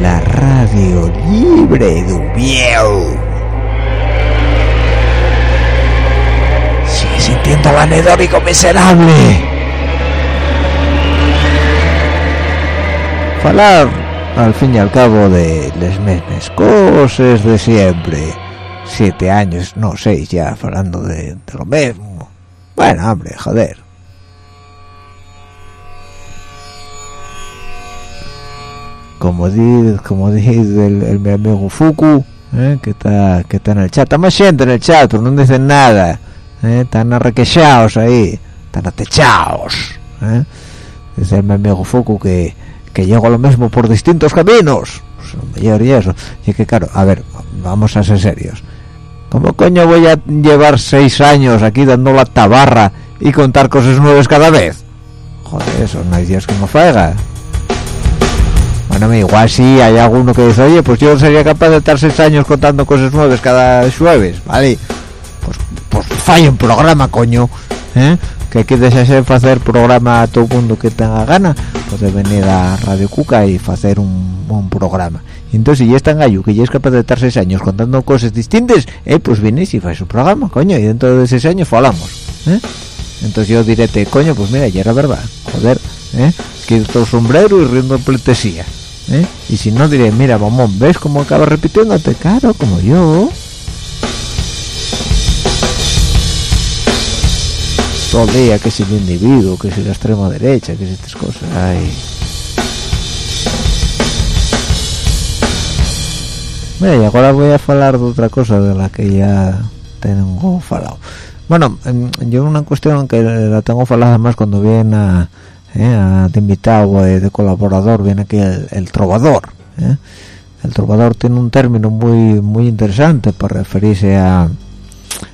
La radio libre de Ubieu. Sigue sintiendo el anedónico miserable. Falar al fin y al cabo de las mismas cosas de siempre. Siete años, no seis ya, hablando de, de lo mismo. Bueno, hombre, joder. Como dice, como el, el mi amigo Fuku, ¿eh? que está que está en el chat. Está más gente en el chat, pero no dicen nada. ¿eh? Están arrequechados ahí, están atechados. ¿eh? Dice el mi amigo Fuku que que llego lo mismo por distintos caminos. Pues, mejor y eso. Y que claro, a ver, vamos a ser serios. ¿Cómo coño voy a llevar seis años aquí dando la tabarra y contar cosas nuevas cada vez? Joder, eso no hay Dios que me faiga. Bueno, igual sí hay alguno que dice, oye, pues yo sería capaz de estar seis años contando cosas nuevas cada jueves, ¿vale? Pues, pues falla un programa, coño, ¿eh? que quieres hacer hacer programa a todo el mundo que tenga gana puede venir a Radio Cuca y hacer un, un programa entonces si ya está en gallo que ya es capaz de estar seis años contando cosas distintas eh, pues vienes y haces su programa coño y dentro de seis años falamos ¿eh? entonces yo diré coño pues mira ya era verdad joder ¿eh? quito el sombrero y riendo pleitesía ¿eh? y si no diré mira mamón ves cómo acaba repitiéndote claro como yo todo día que si el individuo, que si la extrema derecha, que si estas cosas. Ay. Y ahora voy a hablar de otra cosa de la que ya tengo falado. Bueno, em, yo una cuestión que la tengo falada más cuando viene a, eh, de invitado de, de, colaborador, viene aquí el, trovador. Eh. El trovador tiene un término muy muy interesante para referirse a...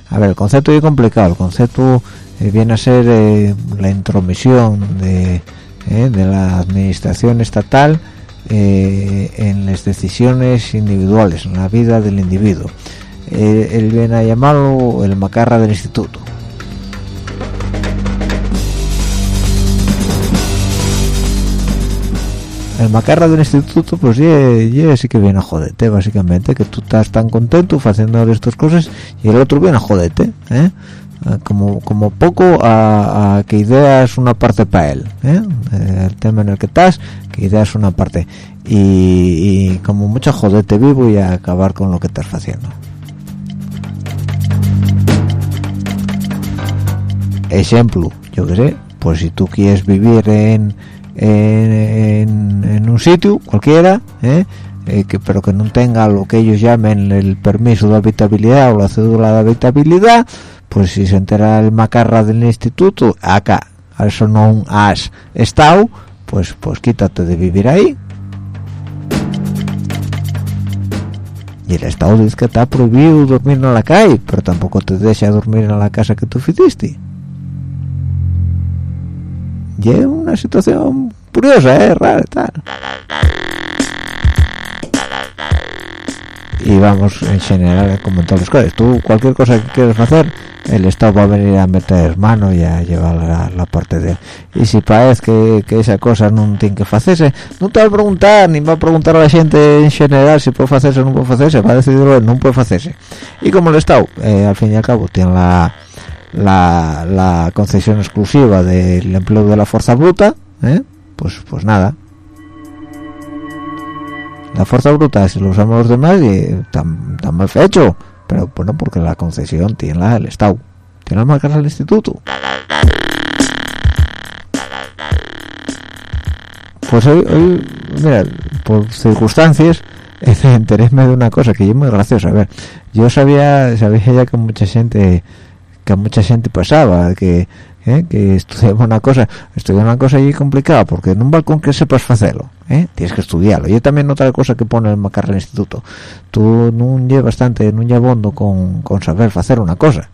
A ver, el concepto es complicado, el concepto viene a ser eh, la intromisión de, eh, de, la administración estatal eh, en las decisiones individuales, en la vida del individuo. él viene a llamarlo el macarra del instituto. el macarra del instituto pues ya sí que viene a jodete básicamente que tú estás tan contento haciendo estas cosas y el otro viene a jodete ¿eh? como como poco a, a, que ideas una parte para él ¿eh? el tema en el que estás que ideas una parte y, y, como mucho jodete vivo y acabar con lo que estás haciendo ejemplo yo que sé pues si tú quieres vivir en en, en un sitio cualquiera ¿eh? Eh, que, pero que no tenga lo que ellos llamen el permiso de habitabilidad o la cédula de habitabilidad pues si se entera el macarra del instituto acá eso no has estado pues pues quítate de vivir ahí. Y el estado dice que está prohibido dormir en la calle pero tampoco te deja dormir en la casa que tú hiciste. Y es una situación curiosa, ¿eh? rara tal. Y vamos en general como en todas las cosas. Tú cualquier cosa que quieras hacer el Estado va a venir a meter mano y a llevar la, parte de él. Y si parece que, que, esa cosa no tiene que hacerse no te va a preguntar ni va a preguntar a la gente en general si puede hacerse o no puede hacerse va a decidirlo no puede hacerse y como el Estado eh, al fin y al cabo tiene la, la, la concesión exclusiva del empleo de la fuerza bruta ¿eh? pues pues nada. La fuerza bruta si lo usamos los demás y tan, tan mal hecho pero bueno porque la concesión tiene la el estado tiene las marcas del instituto. Pues hoy, hoy mira por circunstancias enteréme de una cosa que yo muy graciosa. A ver yo sabía sabía ya que mucha gente que mucha gente pasaba que ¿eh? que estudiaba una cosa estudiar una cosa y complicada porque en un balcón que sepas hacerlo ¿eh? tienes que estudiarlo y también otra cosa que pone el macarra instituto tú no llevas bastante no llevas bondo con, con saber hacer una cosa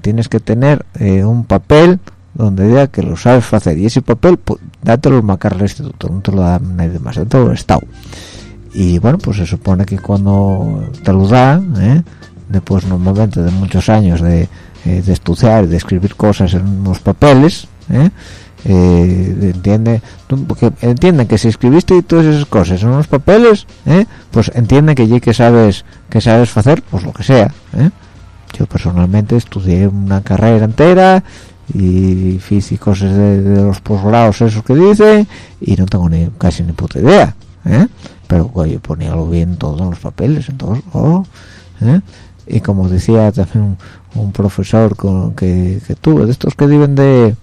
tienes que tener eh, un papel donde diga que lo sabes hacer y ese papel pues, dátelo al macar al instituto no te lo da nadie más te lo estado y bueno pues se supone que cuando te lo da ¿eh? después normalmente de muchos años de, eh, de estudiar de escribir cosas en unos papeles ¿eh? eh entiende entienden que si escribiste todas esas cosas en unos papeles ¿eh? pues entienden que ya que sabes que sabes hacer pues lo que sea ¿eh? yo personalmente estudié una carrera entera y físicos de, de, los posgrados esos que dicen y no tengo ni casi ni puta idea ¿eh? pero yo ponía algo bien todo en los papeles entonces oh. Y como decía también un, un profesor con, que, que, tuve de estos que viven de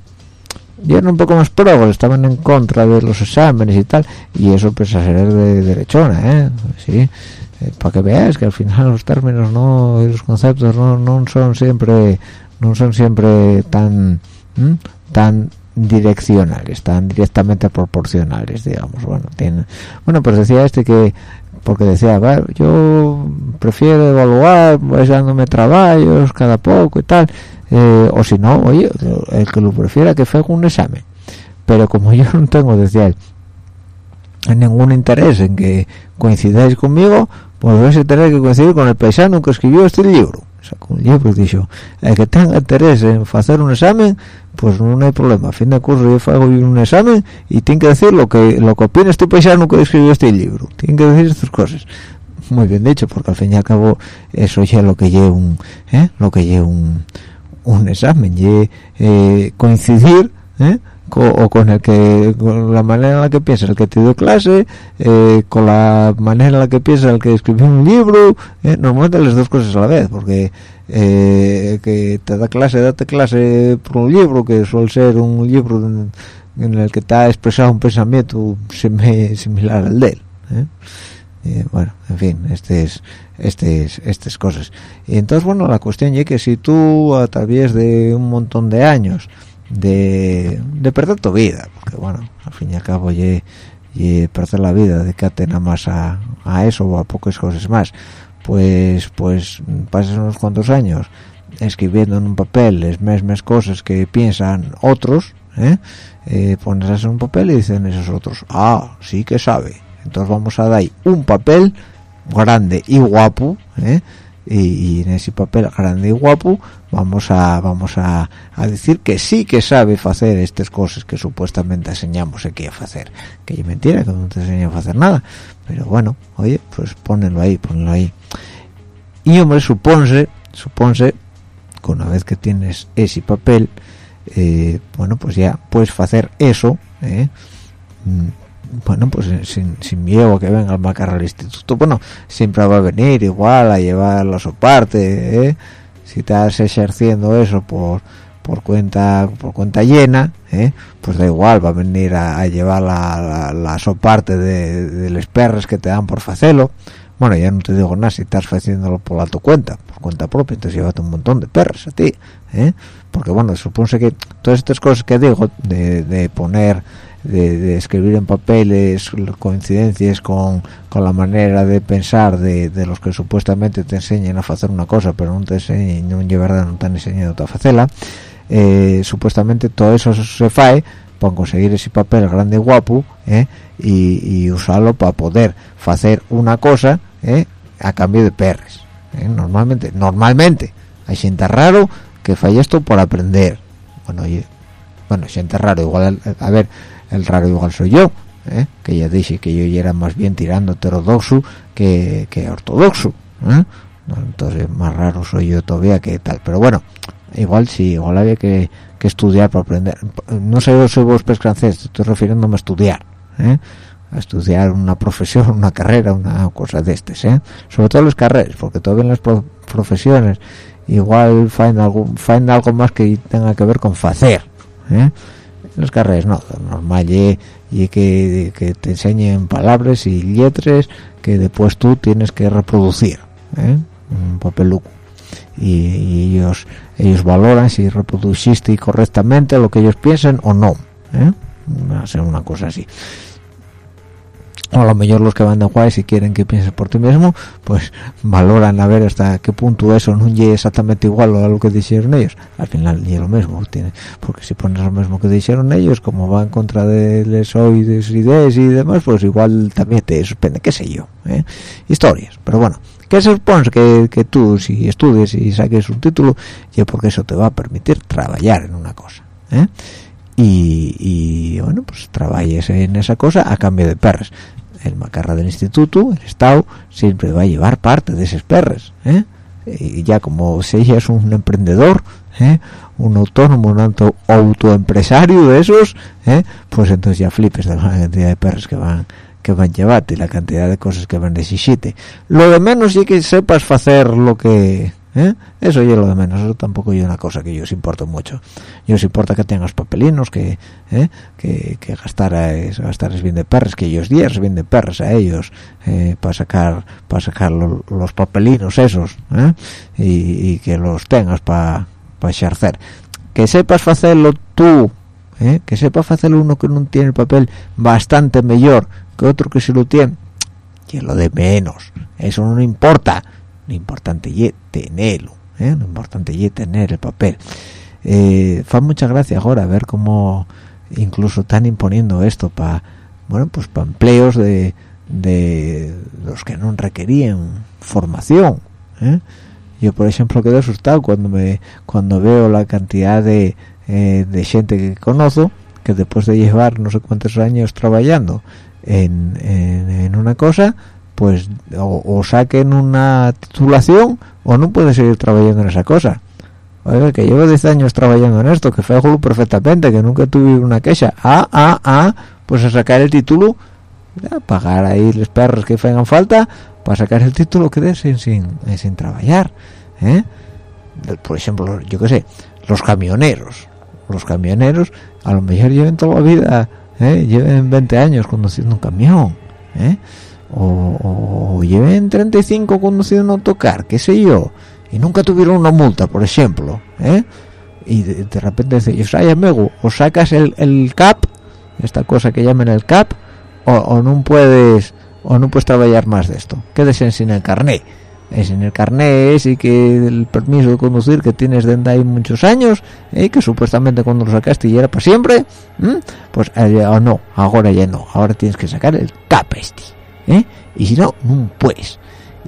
y eran un poco más progres estaban en contra de los exámenes y tal y eso pues a ser de derechona ¿eh? sí. Eh, para que veas que al final los términos no y los conceptos no, no son siempre no son siempre tan tan direccionales tan directamente proporcionales digamos. Bueno tiene bueno pues decía este que porque decía yo prefiero evaluar pues dándome trabajos cada poco y tal eh, o si no oye el que lo prefiera que fue un examen. Pero como yo no tengo decía él ningún interés en que coincidáis conmigo pues vais a tener que coincidir con el paisano que escribió este libro sacó un libro dicho el que tenga interés en hacer un examen pues no hay problema a fin de curso yo hago un examen y tiene que decir lo que lo que opina este paisano que escribió este libro tiene que decir estas cosas muy bien dicho porque al fin y al cabo eso ya lo que lleva un ¿eh? lo que lleva un, un examen y eh, coincidir ¿eh? O con el que con la manera en la que piensa el que te dio clase eh, con la manera en la que piensa el que escribió un libro eh, normalmente las dos cosas a la vez porque eh, que te da clase date clase por un libro que suele ser un libro en, el que te ha expresado un pensamiento similar al de él bueno en fin este es estas estas cosas. Y entonces bueno la cuestión es que si tú a través de un montón de años de, de perder tu vida porque bueno al fin y al cabo y, perder la vida de que nada más a, a, eso o a pocas cosas más pues pues pasas unos cuantos años escribiendo en un papel las mismas cosas que piensan otros ¿eh? Eh, pones en un papel y dicen esos otros ah sí que sabe entonces vamos a dar un papel grande y guapo ¿eh? Y, en ese papel grande y guapo vamos a vamos a, a, decir que sí que sabe hacer estas cosas que supuestamente enseñamos aquí a hacer que es mentira que no te enseñamos a hacer nada pero bueno oye pues ponenlo ahí ponlo ahí y hombre supónse supónse que una vez que tienes ese papel eh, bueno pues ya puedes hacer eso ¿eh? Bueno pues sin, sin, miedo a que venga el macarra al instituto bueno siempre va a venir igual a llevar la soparte ¿eh? si estás ejerciendo eso por por cuenta por cuenta llena ¿eh? pues da igual va a venir a, a llevar la, la, la soparte de, de los perros que te dan por hacerlo bueno ya no te digo nada si estás haciéndolo por la tu cuenta por cuenta propia entonces llévate un montón de perros a ti ¿eh? porque bueno supone que todas estas cosas que digo de, de poner de, escribir en papeles coincidencias con, con la manera de pensar de, de, los que supuestamente te enseñan a hacer una cosa pero no te enseñan no de verdad no te han enseñado a hacerla eh, supuestamente todo eso se fae para conseguir ese papel grande y guapo eh, y, y, usarlo para poder hacer una cosa eh, a cambio de perres eh. normalmente normalmente hay gente raro que falla esto por aprender bueno y, bueno gente raro igual a ver el raro igual soy yo ¿eh? que ya dije que yo ya era más bien tirando heterodoxo que, que ortodoxo ¿eh? entonces más raro soy yo todavía que tal pero bueno igual sí igual había que, que estudiar para aprender no sé yo soy vos pescrancés estoy refiriéndome a estudiar ¿eh? a estudiar una profesión una carrera una cosa de estas ¿eh? sobre todo las carreras porque todavía en las pro profesiones igual faen algo faen algo más que tenga que ver con hacer ¿eh? Las carreras no normal y, y que, te enseñen palabras y letras que después tú tienes que reproducir ¿eh? un papeluco y, ellos ellos valoran si reproduciste correctamente lo que ellos piensan o no ¿eh? ser una cosa así o a lo mejor los que van de guay si quieren que pienses por ti mismo pues valoran a ver hasta qué punto eso no es exactamente igual a lo que dijeron ellos al final ni lo mismo tiene porque si pones lo mismo que dijeron ellos como va en contra de les oídos ideas y demás pues igual también te suspende qué sé yo ¿eh? historias pero bueno que se supone que, que tú si estudies y saques un título ya porque eso te va a permitir trabajar en una cosa ¿eh? Y, y, bueno pues trabajes en esa cosa a cambio de perres el macarra del instituto, el Estado, siempre va a llevar parte de esos perres. ¿eh? Y ya como si ella es un emprendedor, ¿eh? un autónomo, un auto, autoempresario de esos, ¿eh? pues entonces ya flipes de la cantidad de perres que van que van a llevarte y la cantidad de cosas que van a. Lo de menos es que sepas hacer lo que ¿Eh? eso yo lo de menos eso tampoco es una cosa que yo os importo mucho yo os importa que tengas papelinos que ¿eh? que, que gastaras, gastaras bien de perres que ellos días bien de perres a ellos eh, para sacar para sacar los papelinos esos ¿eh? y, y, que los tengas para pa ejercer que sepas hacerlo tú ¿eh? que sepas hacerlo uno que no tiene el papel bastante mejor que otro que se lo tiene que lo de menos eso no importa lo importante es tenerlo ¿eh? lo importante es tener el papel eh, fa mucha gracia ahora ver cómo incluso están imponiendo esto para bueno pues para empleos de, de los que no requerían formación ¿eh? yo por ejemplo quedo asustado cuando me cuando veo la cantidad de, eh, de gente que conozco que después de llevar no sé cuántos años trabajando en, en una cosa pues o, saquen una titulación o no puede seguir trabajando en esa cosa. Oiga, que llevo 10 años trabajando en esto, que fue perfectamente, que nunca tuve una queja. Ah, ah, ah, pues a sacar el título, ya, pagar ahí los perros que hagan falta, para sacar el título que sin, sin, sin trabajar. ¿eh? Por ejemplo, yo qué sé, los camioneros. Los camioneros a lo mejor lleven toda la vida, ¿eh? lleven 20 años conduciendo un camión. ¿eh? O, o lleven 35 conduciendo un autocar, qué sé yo, y nunca tuvieron una multa, por ejemplo, ¿eh? y de, de repente dices, ay amigo, o sacas el, el CAP, esta cosa que llaman el CAP, o, o, no puedes o no puedes trabajar más de esto, quédese sin el carné, es en el carné y que el permiso de conducir que tienes desde ahí muchos años ¿eh? que supuestamente cuando lo sacaste ya era para siempre pues eh, o no ahora ya no. Ahora tienes que sacar el CAP este ¿eh? y si no, no puedes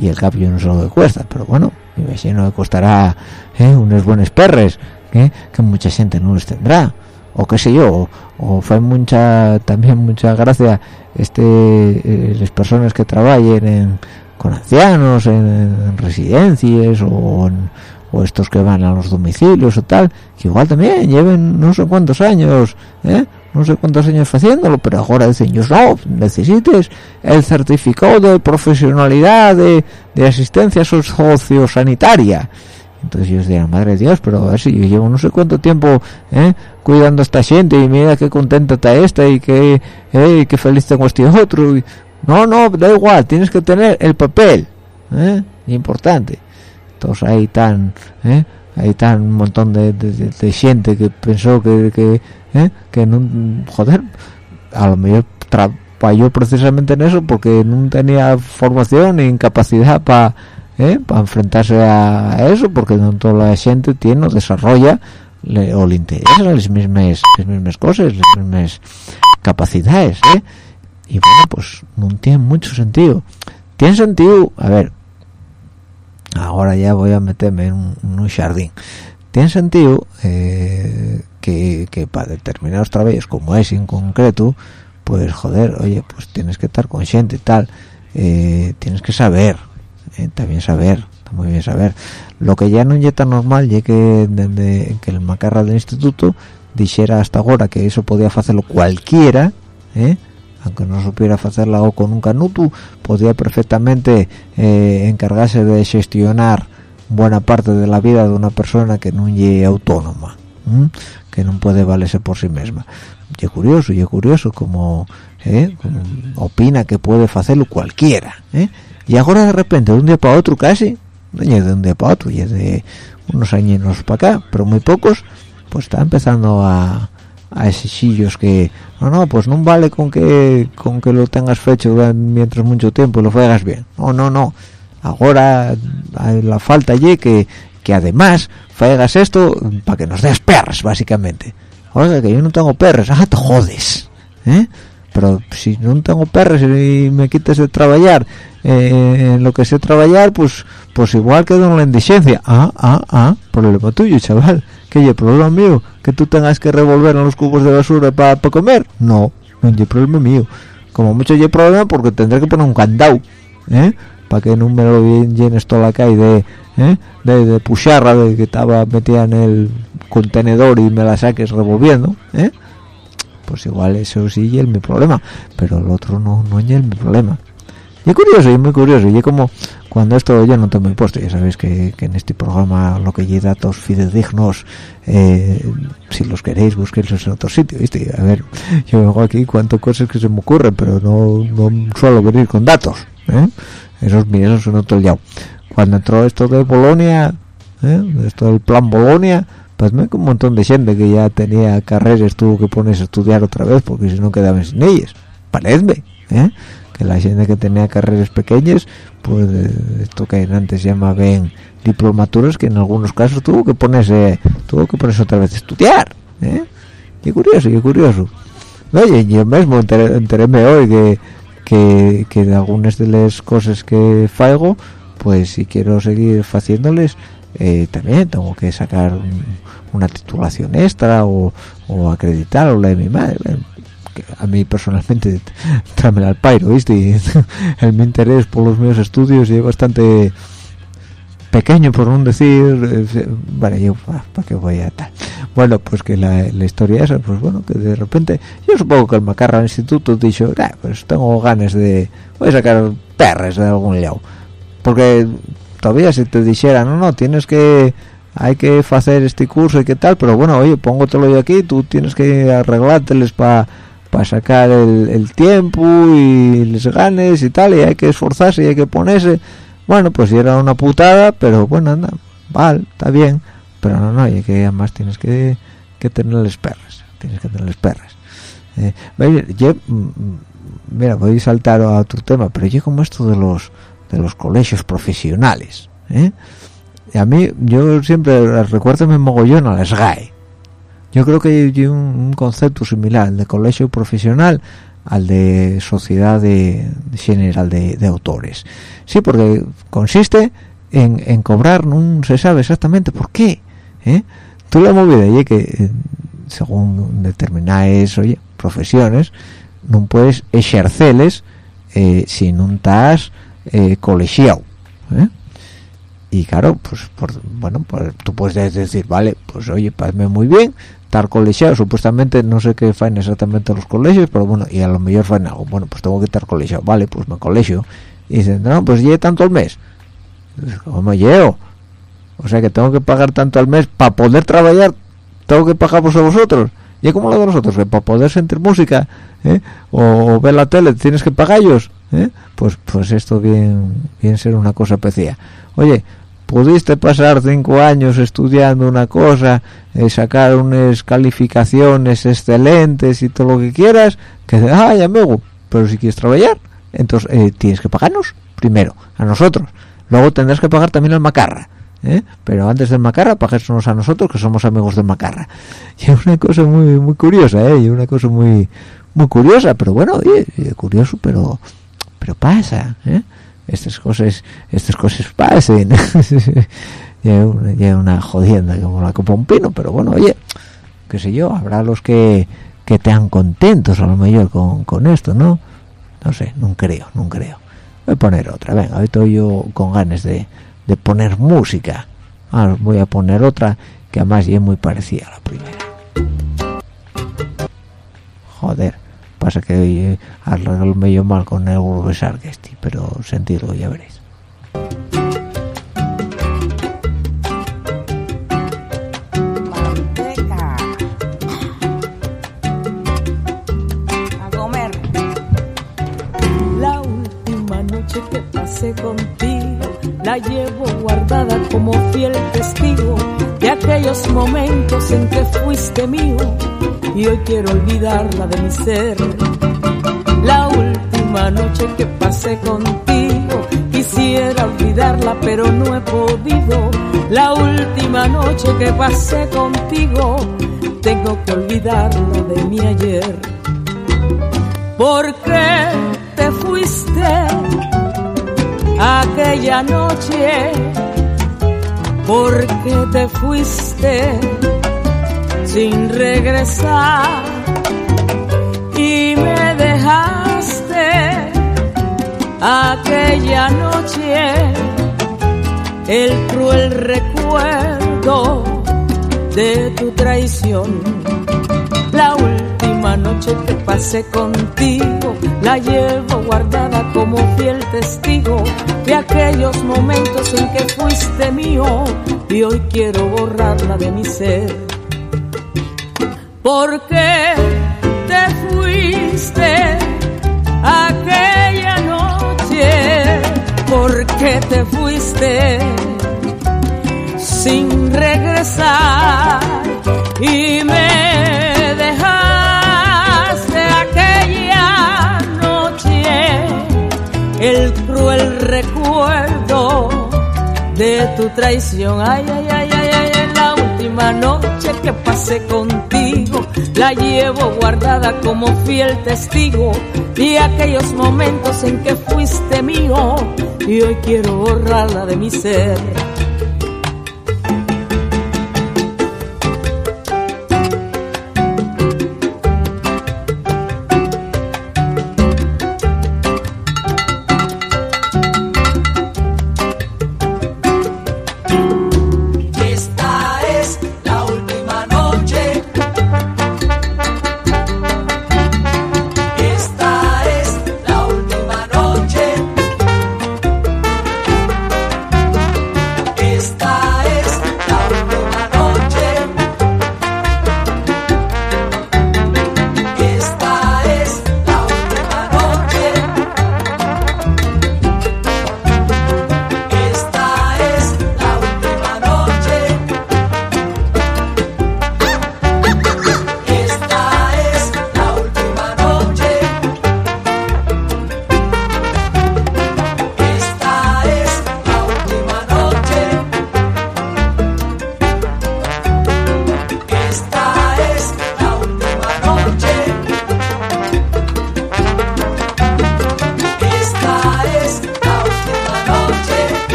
y el cap yo no sé lo que cuesta pero bueno mi vecino le costará ¿eh? unos buenos perres ¿eh? que mucha gente no les tendrá o qué sé yo o, o fue mucha también mucha gracia este eh, las personas que trabajen en, con ancianos en, en residencias o en, o estos que van a los domicilios o tal que igual también lleven no sé cuántos años ¿eh? No sé cuántos años haciéndolo, pero ahora dicen ellos, no, necesites el certificado de profesionalidad de, de asistencia sociosanitaria. Entonces ellos dirán, madre de Dios, pero a ver si yo llevo no sé cuánto tiempo ¿eh? cuidando a esta gente y mira qué contenta está esta y qué, eh, qué feliz tengo este otro. No, no, da igual, tienes que tener el papel, ¿eh? importante. Entonces ahí están, ¿eh? Ahí están un montón de, gente que pensó que, que ¿eh? que no joder a lo mejor trabajó precisamente en eso porque no tenía formación ni capacidad para ¿eh? para enfrentarse a eso porque no toda la gente tiene o desarrolla le, o le interesan las mismas las mismas cosas las mismas capacidades ¿eh? y bueno pues no tiene mucho sentido tiene sentido a ver ahora ya voy a meterme en un, jardín. Tiene sentido eh, que, que, para determinados trabajos como es en concreto pues joder oye pues tienes que estar consciente y tal. Eh, tienes que saber eh, también saber muy bien saber. Lo que ya no es tan normal ya que que el macarra del instituto dijera hasta ahora que eso podía hacerlo cualquiera ¿eh? Aunque no supiera hacerla o con un canuto podía perfectamente eh, encargarse de gestionar buena parte de la vida de una persona que no es autónoma que no puede valerse por sí misma y es curioso y es curioso como, ¿eh? como opina que puede hacerlo cualquiera ¿eh? y ahora de repente de un día para otro casi no es de un día para otro es de unos años para acá pero muy pocos pues está empezando a, a esos que no no pues no vale con que con que lo tengas fecho mientras mucho tiempo y lo hagas bien. No no no ahora la falta allí que que además hagas esto para que nos des perras básicamente oiga que yo no tengo perras ah te jodes ¿eh? pero si no tengo perras y me quites de trabajar eh, en lo que sé trabajar pues pues igual quedo en la indigencia. Ah ah ah problema tuyo chaval que el problema mío que tú tengas que revolver en los cubos de basura para comer no no es problema mío como mucho hay problema porque tendré que poner un candado ¿eh? para que no me lo llenes toda la calle de, ¿eh? de, de pucharra de que estaba metida en el contenedor y me la saques revolviendo ¿eh? pues igual eso sí es mi problema pero el otro no no es mi problema y curioso y muy curioso y como cuando esto yo no tengo impuesto ya sabéis que, en este programa lo que lleva datos fidedignos eh, si los queréis busquéis en otro sitio ¿viste? a ver yo vengo aquí cuánto cosas que se me ocurren pero no, suelo venir con datos ¿eh? esos míos son otro ya cuando entró esto de Bolonia ¿eh? esto del plan Bolonia pues me un montón de gente que ya tenía carreras tuvo que ponerse a estudiar otra vez porque si no quedaban sin ellas parece ¿eh? Que la gente que tenía carreras pequeñas pues esto que antes llamaban diplomaturas que en algunos casos tuvo que ponerse tuvo que ponerse otra vez a estudiar ¿eh? y curioso y curioso oye yo mismo enteréme hoy que, que de algunas de las cosas que faigo pues si quiero seguir haciéndoles eh, también tengo que sacar una titulación extra o, o acreditar o la de mi madre a mí personalmente tráeme al pairo ¿viste? y el mi interés por los míos estudios es bastante pequeño por no decir bueno yo ah, para qué voy a tal bueno pues que la, historia esa pues bueno que de repente yo supongo que el macarra instituto dicho ah, pues tengo ganas de voy a sacar perres de algún lado porque todavía si te dijera no no tienes que hay que hacer este curso y qué tal pero bueno oye póngotelo yo aquí tú tienes que arreglárteles para para sacar el, tiempo y les ganes y tal y hay que esforzarse y hay que ponerse. Bueno pues era una putada pero bueno anda vale está bien. Pero no no hay que además tienes que, que tenerles perras tienes que tenerles perras. Eh, yo, mm, mm, mira voy a saltar a otro tema pero yo como esto de los de los colegios profesionales ¿eh? y a mí yo siempre recuerdo me mogollón a las GAE yo creo que hay un, concepto similar de colegio profesional al de sociedad de, general de, autores sí porque consiste en, cobrar no se sabe exactamente por qué ¿eh? tú la movida y que eh, según determinadas oye, profesiones no puedes ejercerles eh, si no estás eh, colegiado ¿eh? y claro pues bueno pues tú puedes decir vale pues oye parece muy bien estar colegiado supuestamente no sé qué faen exactamente los colegios pero bueno y a lo mejor faen algo bueno pues tengo que estar colegiado vale pues me colegio y dicen no pues lleve tanto al mes ¿cómo llevo? o sea que tengo que pagar tanto al mes para poder trabajar tengo que pagar a vosotros y como lo de nosotros que para poder sentir música ¿eh? o, ver la tele tienes que pagarlos ¿eh? pues pues esto bien bien ser una cosa pecía oye pudiste pasar cinco años estudiando una cosa eh, sacar unas calificaciones excelentes y todo lo que quieras que ay amigo pero si quieres trabajar entonces eh, tienes que pagarnos primero a nosotros luego tendrás que pagar también al macarra ¿eh? pero antes del macarra pagarnos a nosotros que somos amigos del macarra y es una cosa muy muy curiosa ¿eh? y una cosa muy muy curiosa pero bueno oye, curioso pero pero pasa ¿eh? Estas cosas estas cosas pasen. Ya una, jodienda como la copa un pino pero bueno oye qué sé yo habrá los que que te han contentos a lo mejor con, con esto no no sé no creo no creo. Voy a poner otra venga hoy estoy yo con ganas de, de poner música. Ah, voy a poner otra que además ya es muy parecida a la primera. Joder pasa que hoy eh, arreglo medio mal con el Urbesar que este pero sentido ya veréis. A comer. La última noche que pasé contigo la llevo guardada como fiel testigo aquellos momentos en que fuiste mío y hoy quiero olvidarla de mi ser. La última noche que pasé contigo, quisiera olvidarla pero no he podido. La última noche que pasé contigo, tengo que olvidarla de mi ayer. ¿Por qué te fuiste aquella noche? ¿Por qué te fuiste sin regresar? Y me dejaste aquella noche el cruel recuerdo de tu traición. La última noche que pasé contigo la llevo guardada como fiel testigo de aquellos momentos en que fuiste mío y hoy quiero borrarla de mi ser. ¿Por qué te fuiste aquella noche? ¿Por qué te fuiste sin regresar y me recuerdo de tu traición? Ay, ay, ay, ay, ay, ay, la última noche que pasé contigo la llevo guardada como fiel testigo de aquellos momentos en que fuiste mío y hoy quiero borrarla de mi ser.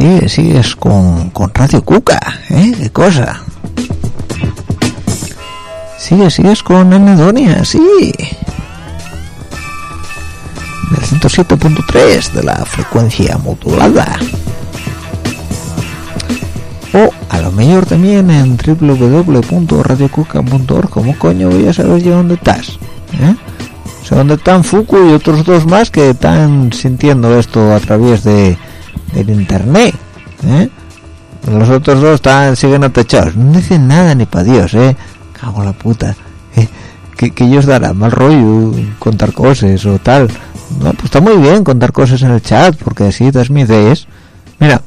Sigue, sigues con, con Radio Cuca, ¿eh? ¿Qué cosa? Sigue, sigues con Anedonia, sí. Del 107.3 de la frecuencia modulada. O a lo mejor también en www.radiocuca.org. ¿Cómo coño voy a saber yo dónde estás? ¿Eh? Sé dónde están Fuku y otros dos más que están sintiendo esto a través de del internet ¿eh? los otros dos están siguen atechados no dicen nada ni para Dios eh cago la puta ¿eh? que, ellos dará mal rollo contar cosas o tal no, pues está muy bien contar cosas en el chat porque así ideas mira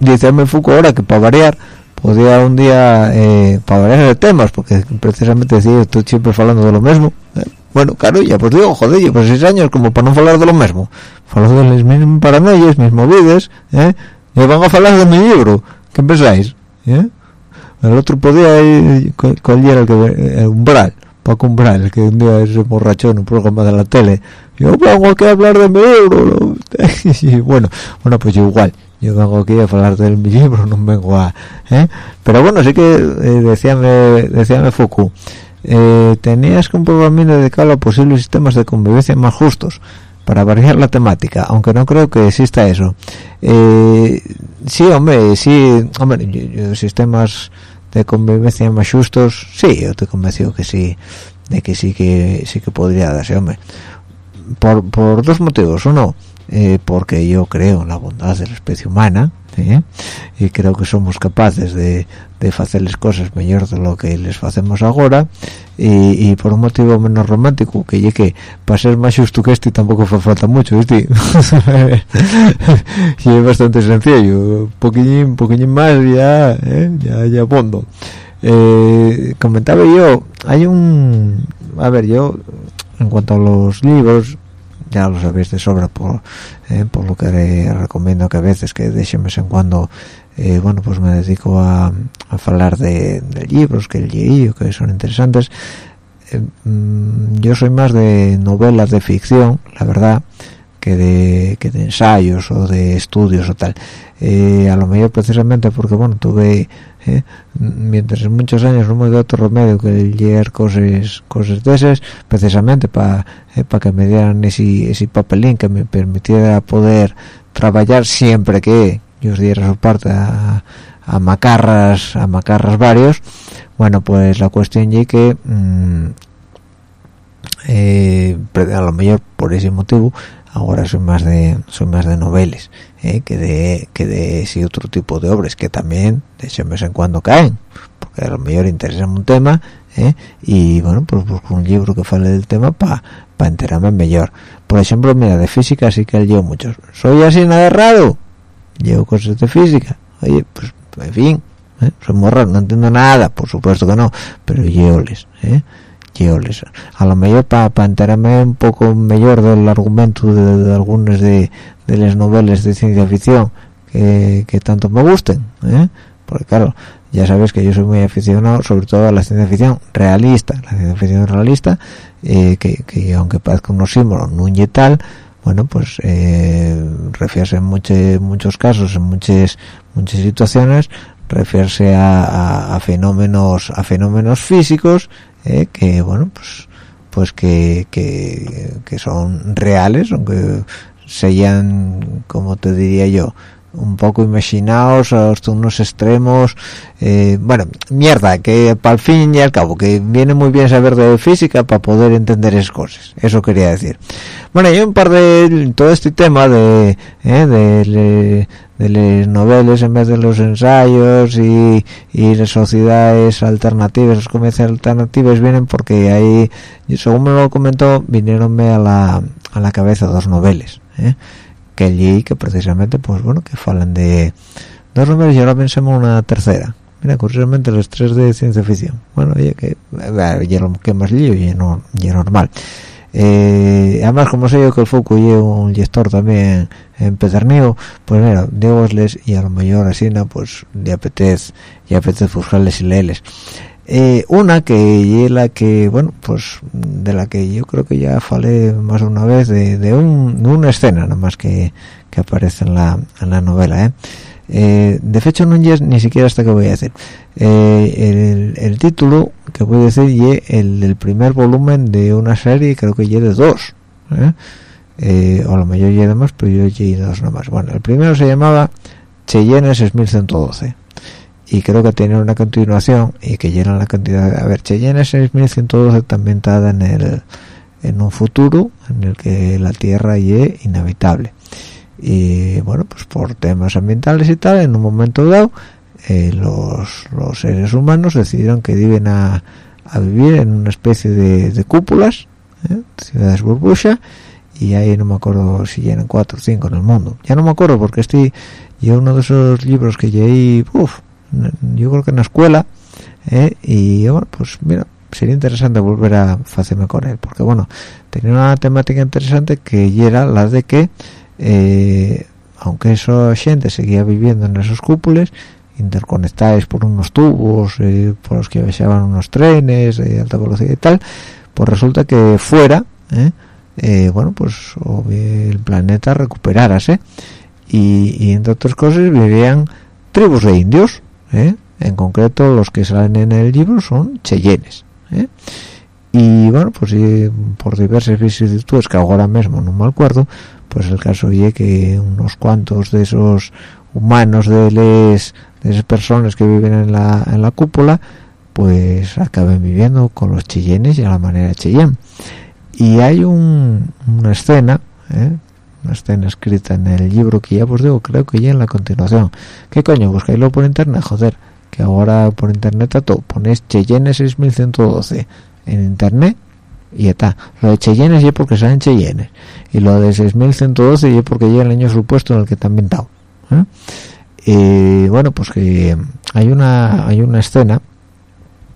dice el Foucault ahora que para variar podía un día eh, para variar de temas porque precisamente decía estoy siempre hablando de lo mismo ¿eh? Bueno claro ya pues digo joder yo pues seis años como para no hablar de lo mismo hablar de las mismas paranoias mis movidas ¿eh? y van a hablar de mi libro ¿qué pensáis? ¿eh? el otro podía ir ¿cuál era el que el umbral Paco Umbral que un día se borrachó en un programa de la tele yo vengo aquí a hablar de mi libro y bueno bueno pues yo igual yo vengo aquí a hablar del mi libro no vengo a ¿eh? pero bueno sí que eh, decíame decíame Foucault eh, tenías que un programa dedicado a posibles sistemas de convivencia más justos para variar la temática aunque no creo que exista eso. Eh, sí hombre sí hombre sistemas de convivencia más justos sí yo te convenció que sí de que sí que sí que podría darse hombre. Por, por dos motivos. Uno eh, porque yo creo en la bondad de la especie humana ¿eh? y creo que somos capaces de, de hacerles cosas mejor de lo que les hacemos ahora y, y por un motivo menos romántico que que para ser más justo que este tampoco fa falta mucho y es bastante sencillo poquillín, poquillín más ya ¿eh? ya ya bondo eh, comentaba yo hay un a ver yo en cuanto a los libros ya lo sabéis de sobra por, eh, por lo que recomiendo que a veces que de vez en cuando eh, bueno pues me dedico a, a hablar de, de libros que leí o que son interesantes. Eh, mm, yo soy más de novelas de ficción la verdad que de, que de ensayos o de estudios o tal. Eh, a lo mejor precisamente porque bueno tuve eh, mientras en muchos años no me dio otro remedio que leer cosas cosas de esas precisamente para para que me dieran ese, ese papelín que me permitiera poder trabajar siempre que yo diera su parte a, macarras a macarras varios bueno pues la cuestión y que mm, eh, a lo mejor por ese motivo ahora soy más de soy más de noveles eh, que de que de ese otro tipo de obras que también de vez en cuando caen porque a lo mejor interesa un tema eh, y bueno pues busco un libro que fale del tema para pa enterarme mejor. Por ejemplo mira de física sí que llevo muchos soy así nada raro llevo cosas de física. Oye pues en fin ¿eh? soy raro no entiendo nada por supuesto que no pero llevoles ¿eh? Llevoles a lo mejor para enterarme un poco mejor del argumento de, de algunas de, de las novelas de ciencia ficción que, que tanto me gusten ¿eh? porque claro ya sabes que yo soy muy aficionado sobre todo a la ciencia ficción realista la ciencia ficción realista eh, que, que aunque parezca un símbolo no y tal bueno pues eh, refiere en muchos muchos casos en muchas muchas situaciones refiere a, a, a fenómenos a fenómenos físicos eh, que bueno pues pues que, que, que son reales aunque sean como te diría yo un poco imaginados hasta unos extremos eh, bueno mierda que para el fin y al cabo que viene muy bien saber de física para poder entender esas cosas eso quería decir bueno hay un par de todo este tema de eh, de, de las novelas en vez de los ensayos y, y las sociedades alternativas las comercias alternativas vienen porque ahí según me lo comentó vinieronme a la, a la cabeza dos novelas ¿eh? Que allí que precisamente pues bueno que falan de dos novelas y ahora pensemos una tercera. Mira curiosamente los tres de ciencia ficción. Bueno oye que ya lo que más lío y no normal. Eh, además como sé yo que el foco lleva un lector también empedernido pues mira diegosles y a lo mejor así no pues le apetece y apetece buscarles y leerles eh, una que la que bueno pues de la que yo creo que ya falé más de una vez de, de, un, de una escena nada más que, que aparece en la, en la novela ¿eh? Eh, de hecho no es ni siquiera hasta que voy a decir Eh, el, el título que voy a decir y el del primer volumen de una serie creo que lleve dos ¿eh? Eh, o lo mejor lleve más pero yo llegué dos nomás bueno el primero se llamaba Cheyenne 6112 y creo que tiene una continuación y que llena la cantidad a ver Cheyenne 6112 también está en el en un futuro en el que la tierra es inhabitable y bueno pues por temas ambientales y tal en un momento dado eh, los, los seres humanos decidieron que iban a, vivir en una especie de, de cúpulas ¿eh? ciudades burbuja y ahí no me acuerdo si eran cuatro o cinco en el mundo ya no me acuerdo porque este yo uno de esos libros que leí uf, yo creo que en la escuela ¿eh? y bueno pues mira sería interesante volver a hacerme con él porque bueno tenía una temática interesante que era la de que eh, aunque esa gente seguía viviendo en esos cúpules interconectados por unos tubos eh, por los que viajaban unos trenes de alta velocidad y tal pues resulta que fuera ¿eh? eh, bueno pues el planeta recuperárase y, y entre otras cosas vivían tribus de indios ¿eh? en concreto los que salen en el libro son cheyennes ¿eh? y bueno pues por diversas vicisitudes que ahora mismo no me acuerdo pues el caso oye que unos cuantos de esos humanos de, les, de esas personas que viven en la, en la cúpula pues acaben viviendo con los cheyennes y a la manera cheyenne y hay un, una escena ¿eh? Una escena escrita en el libro que ya os digo creo que ya en la continuación. ¿qué coño? buscáislo por internet joder. Que ahora por internet a todo ponéis Cheyenne 6112 en internet y ya está. Lo de Cheyenne es porque salen Cheyenne y lo de 6112 es porque llega el año supuesto en el que está inventado ¿eh? y bueno pues que hay una hay una escena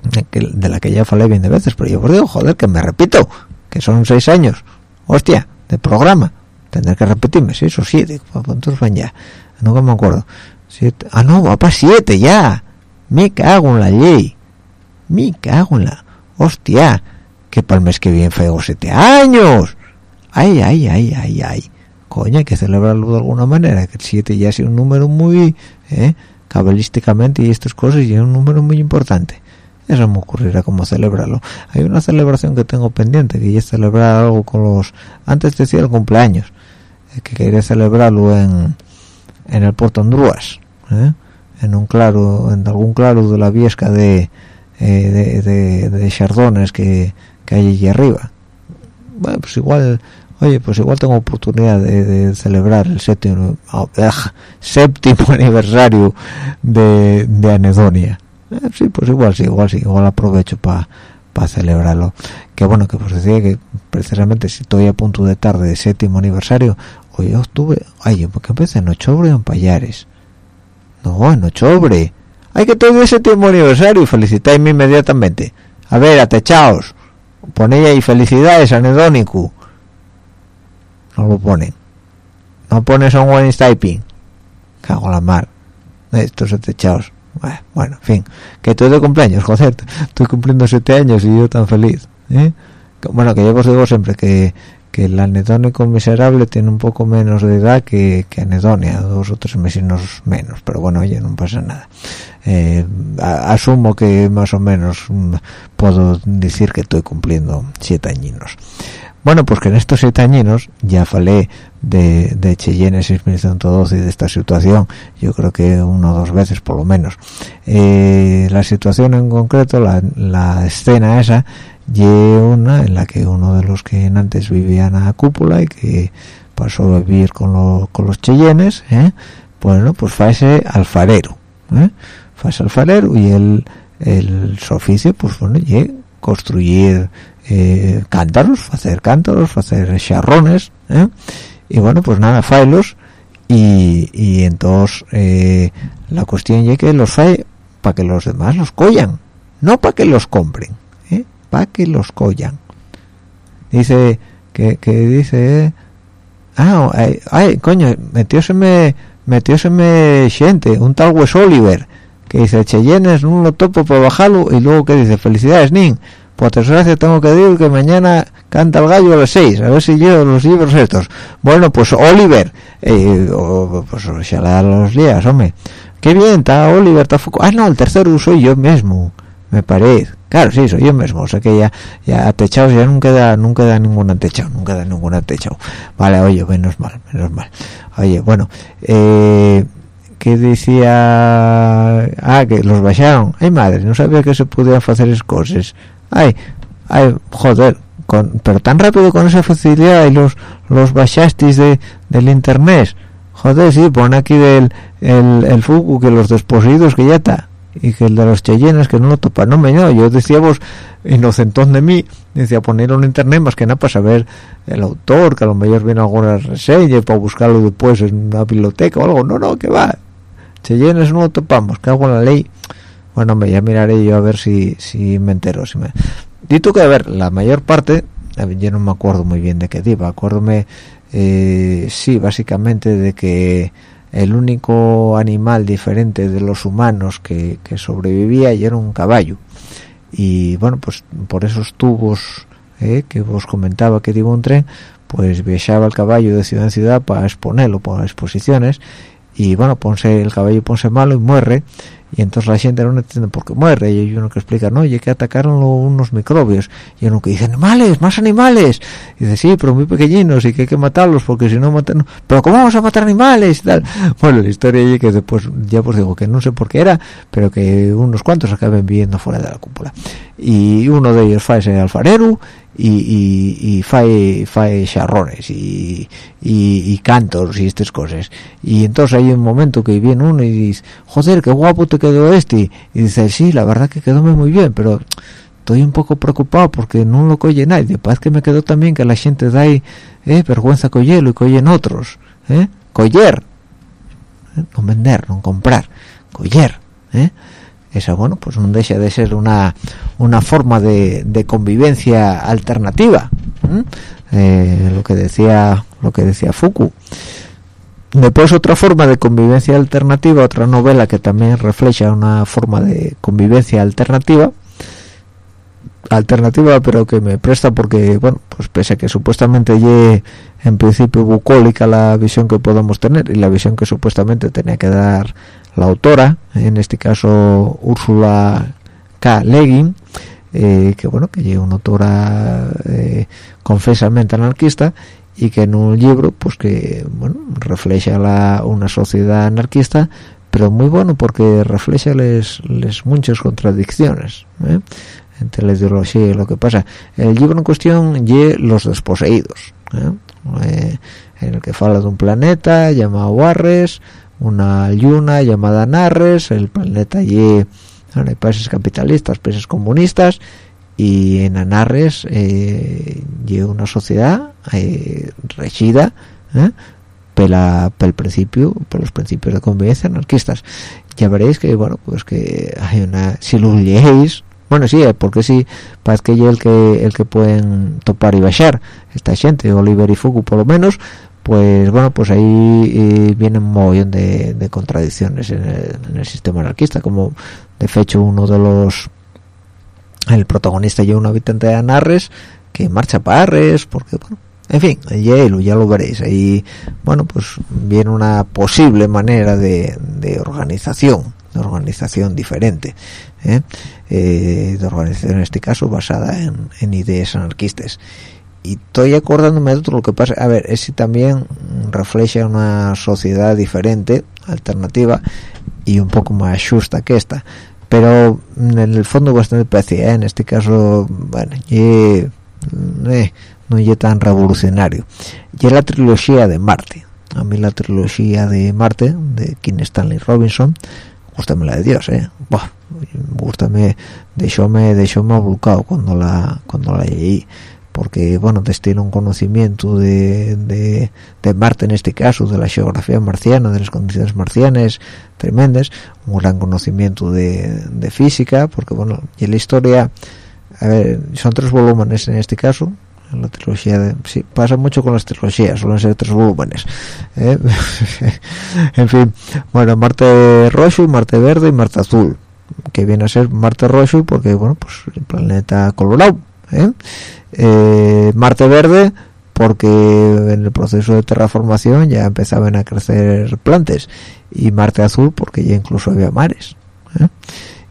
de, la que ya falé bien de veces pero yo os digo joder que me repito que son seis años hostia de programa tendré que repetirme seis o siete cuántos van ya nunca me acuerdo. Siete ah no va para siete ya. Me cago en la ley. Me cago en la hostia que para el mes que viene fue siete años. Ay ay ay ay ay. Coño hay que celebrarlo de alguna manera que el 7 ya sea un número muy eh, cabalísticamente y estas cosas y es un número muy importante. Eso me ocurrirá cómo celebrarlo. Hay una celebración que tengo pendiente que ya es celebrar algo con los antes decía el cumpleaños que quería celebrarlo en en el Puerto Andrúas ¿eh? en un claro en algún claro de la viesca de eh, de, Chardones que, que hay allí arriba. Bueno pues igual oye pues igual tengo oportunidad de, celebrar el séptimo oh, ugh, séptimo aniversario de, de Anedonia. Eh, sí pues igual sí igual sí igual aprovecho para pa celebrarlo. Que bueno que pues decía que precisamente si estoy a punto de tarde de séptimo aniversario hoy octubre ay porque empecé en octubre en Payares no en octubre. Hay que todo ese séptimo aniversario y inmediatamente. A ver atechaos ponéis ahí felicidades anedónico no lo ponen no pones un one typing cago la mar. Estos atechaos bueno, en fin, que estoy de cumpleaños, joder, estoy cumpliendo siete años y yo tan feliz, ¿eh? Bueno, que yo os digo siempre que, que el anedónico miserable tiene un poco menos de edad que, que anedonia, dos o tres meses menos, pero bueno, oye, no pasa nada. Eh, asumo que más o menos mm, puedo decir que estoy cumpliendo siete añinos. Bueno, pues que en estos siete añinos ya falé de, de Cheyenne 6112 y de esta situación, yo creo que una o dos veces por lo menos. Eh, la situación en concreto, la, la escena esa, y una en la que uno de los que antes vivían a cúpula y que pasó a vivir con, lo, con los cheyennes, ¿eh? bueno, pues fue ese alfarero, ¿eh? alfarero y el, el su oficio, pues bueno, y construir eh, cántaros, hacer cántaros, hacer charrones, ¿eh? y bueno, pues nada, failos, y, y entonces eh, la cuestión es que los fae para que los demás los collan, no para que los compren. Para que los collan. Dice, que, que dice, ah, ay, ay, coño, metióseme, metióseme gente, un tal Wes Oliver, que dice, Cheyennes, no lo topo para bajarlo, y luego que dice, felicidades, Nin, por desgracia tengo que decir que mañana canta el gallo a las seis, a ver si yo los libros estos. Bueno, pues Oliver, eh, o, pues la los días, hombre. Qué bien, está Oliver, está. Ah, no, el tercero soy yo mismo, me parece. Claro, sí, soy yo mismo, o sea que ya, ya techados ya nunca da, nunca da ninguna techado, nunca da ninguna techado. Vale, oye, menos mal, menos mal. Oye, bueno, eh, que decía, ah, que los bajaron. Ay, madre, no sabía que se podían hacer esas cosas ay ay joder con, pero tan rápido con esa facilidad y los los bajasteis de del internet joder sí pon aquí del el, el que los desposidos que ya está y que el de los cheyennes que no lo topa. No me no yo decía vos inocentón de mí decía ponerlo en internet más que nada para saber el autor que a lo mejor viene alguna reseña para buscarlo después en una biblioteca o algo. No no que va. Cheyennes no lo topamos que hago en la ley. Bueno me ya miraré yo a ver si si me entero si me dito que a ver la mayor parte yo no me acuerdo muy bien de qué diva acuérdome eh, sí básicamente de que el único animal diferente de los humanos que, que sobrevivía y era un caballo. Y bueno pues por esos tubos eh, que os comentaba que digo un tren pues viajaba el caballo de ciudad en ciudad para exponerlo para exposiciones. Y bueno ponse el caballo ponse malo y muere y entonces la gente no entiende por qué muere y uno que explica no y que atacaron unos microbios y uno que dice animales más animales y dice sí pero muy pequeñinos y que hay que matarlos porque si no matan pero cómo vamos a matar animales y tal bueno la historia y que después ya pues digo que no sé por qué era pero que unos cuantos acaben viviendo fuera de la cúpula. Y uno de ellos fue ese alfarero y, y, y fae, fae charrones y, y, y cantos y estas cosas y entonces hay un momento que viene uno y dice joder qué guapo te quedó este. Y dice sí la verdad que quedó muy bien pero estoy un poco preocupado porque no lo coye nadie. Parece que me quedó también que la gente da ahí eh, vergüenza cogerlo y coyen otros eh, coller ¿eh? no vender no comprar coller eh esa bueno pues no deja de ser una una forma de, de convivencia alternativa eh, lo que decía lo que decía Fuku. Después otra forma de convivencia alternativa otra novela que también refleja una forma de convivencia alternativa. Alternativa pero que me presta porque bueno pues pese a que supuestamente ye en principio bucólica la visión que podemos tener y la visión que supuestamente tenía que dar la autora en este caso Úrsula K. Leggin eh, que bueno que es una autora eh, confesamente anarquista y que en un libro pues que bueno refleja la, una sociedad anarquista pero muy bueno porque refleja les, les muchas contradicciones ¿eh? entre la ideología y lo que pasa el libro en cuestión y los desposeídos en el que habla de un planeta llamado Arres una luna llamada Narres el planeta y bueno, hay países capitalistas países comunistas y en Anarres eh, una sociedad eh, regida ¿eh? principio por los principios de convivencia anarquistas ya veréis que bueno pues que hay una si lo leéis bueno sí porque sí parece que el que el que pueden topar y bajar esta gente Oliver y Fuku por lo menos pues bueno pues ahí eh, viene un montón de, contradicciones en el, sistema anarquista como de hecho uno de los el protagonista ya un habitante de Anarres que marcha para Arres porque bueno en fin hielo ya lo veréis ahí bueno pues viene una posible manera de, organización de organización diferente ¿eh? Eh, de organización en este caso basada en, ideas anarquistas y estoy acordándome de otro lo que pasa a ver es si también refleja una sociedad diferente alternativa y un poco más justa que esta. Pero en el fondo bastante parecía ¿eh? en este caso bueno y, eh, no es tan revolucionario. Y la trilogía de Marte. A mí la trilogía de Marte de Kim Stanley Robinson gustame la de Dios eh Buah, gustame dejóme dejóme abulcado cuando la cuando la leí porque bueno tiene un conocimiento de, de, de, Marte en este caso de la geografía marciana de las condiciones marcianas tremendas un gran conocimiento de, de física porque bueno y la historia a ver son tres volúmenes en este caso en la trilogía de, sí, pasa mucho con las trilogías suelen ser tres volúmenes ¿eh? en fin bueno Marte rojo Marte verde y Marte azul que viene a ser Marte rojo porque bueno pues el planeta colorado ¿eh? Eh, Marte verde porque en el proceso de terraformación ya empezaban a crecer plantas y Marte azul porque ya incluso había mares ¿eh?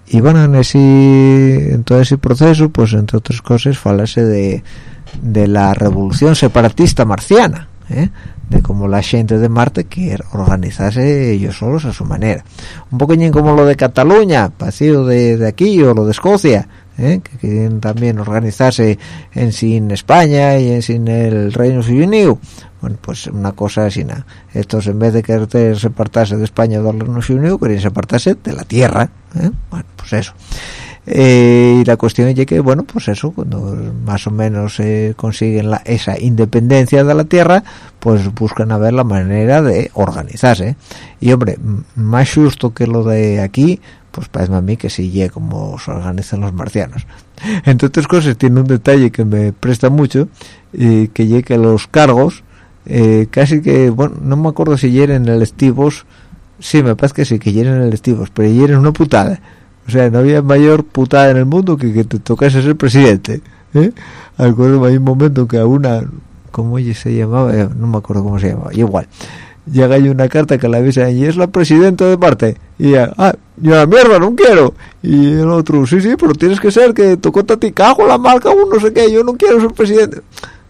y bueno en ese en todo ese proceso pues entre otras cosas falase de de la revolución separatista marciana ¿eh? de cómo la gente de Marte quiere organizarse ellos solos a su manera un poquillo como lo de Cataluña parecido de, de aquí o lo de Escocia ¿eh? que quieren también organizarse en sin España y en sin el Reino Unido bueno pues una cosa así nada estos en vez de querer separarse de España del Reino Unido querían separarse de la tierra ¿eh? bueno pues eso eh, y la cuestión es que bueno pues eso cuando más o menos eh, consiguen la, esa independencia de la tierra pues buscan a ver la manera de organizarse y hombre más justo que lo de aquí pues parece a mí que sí llega como se organizan los marcianos entre otras cosas tiene un detalle que me presta mucho y que llegue que los cargos eh, casi que bueno no me acuerdo si hieren el estivos sí me parece que sí que hieren el estivos pero hieren una putada o sea, no había mayor putada en el mundo que que te tocase ser presidente. ¿eh? acuerdo hay un momento que a una cómo ella se llamaba Eh, no me acuerdo cómo se llamaba igual llega ahí una carta que la avisa y es la presidenta de parte y ella ah yo la mierda no quiero y el otro sí sí pero tienes que ser que tocó ti cago la marca uno no sé qué yo no quiero ser presidente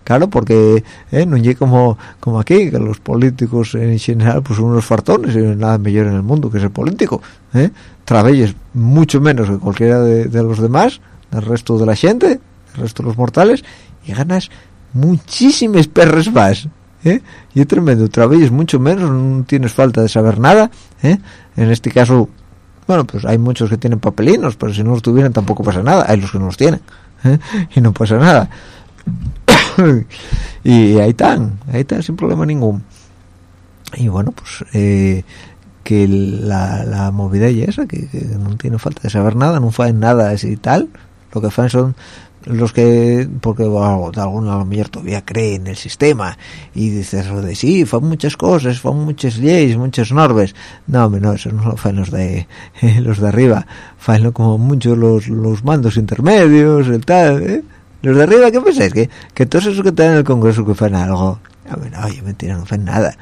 Claro, porque eh, no llega como, como aquí, que los políticos en general pues son unos fartones y no hay nada mejor en el mundo que ser político. ¿eh? Trabajes mucho menos que cualquiera de, de los demás, del resto de la gente, del resto de los mortales, y ganas muchísimas perres más. ¿Eh? Y es tremendo, trabajes mucho menos, no tienes falta de saber nada. ¿eh? En este caso, bueno, pues hay muchos que tienen papelinos, pero si no los tuvieran tampoco pasa nada. Hay los que no los tienen ¿eh? y no pasa nada. y ahí están, ahí están sin problema ningún. Y bueno, pues eh, que la, movida y esa, que, no tiene falta de saber nada, no hacen nada así y tal. Lo que hacen son los que, porque bueno, de alguna a lo mejor todavía creen en el sistema y dices de sí, fan muchas cosas, fan muchas leyes, muchas normas. No, no, eso no lo fan los de, los de arriba, fan como mucho los, los mandos intermedios, el tal, ¿eh? Los de arriba, ¿qué pensáis? Que, que todos esos que están en el Congreso que fan algo. Oye, mentira, no fan nada.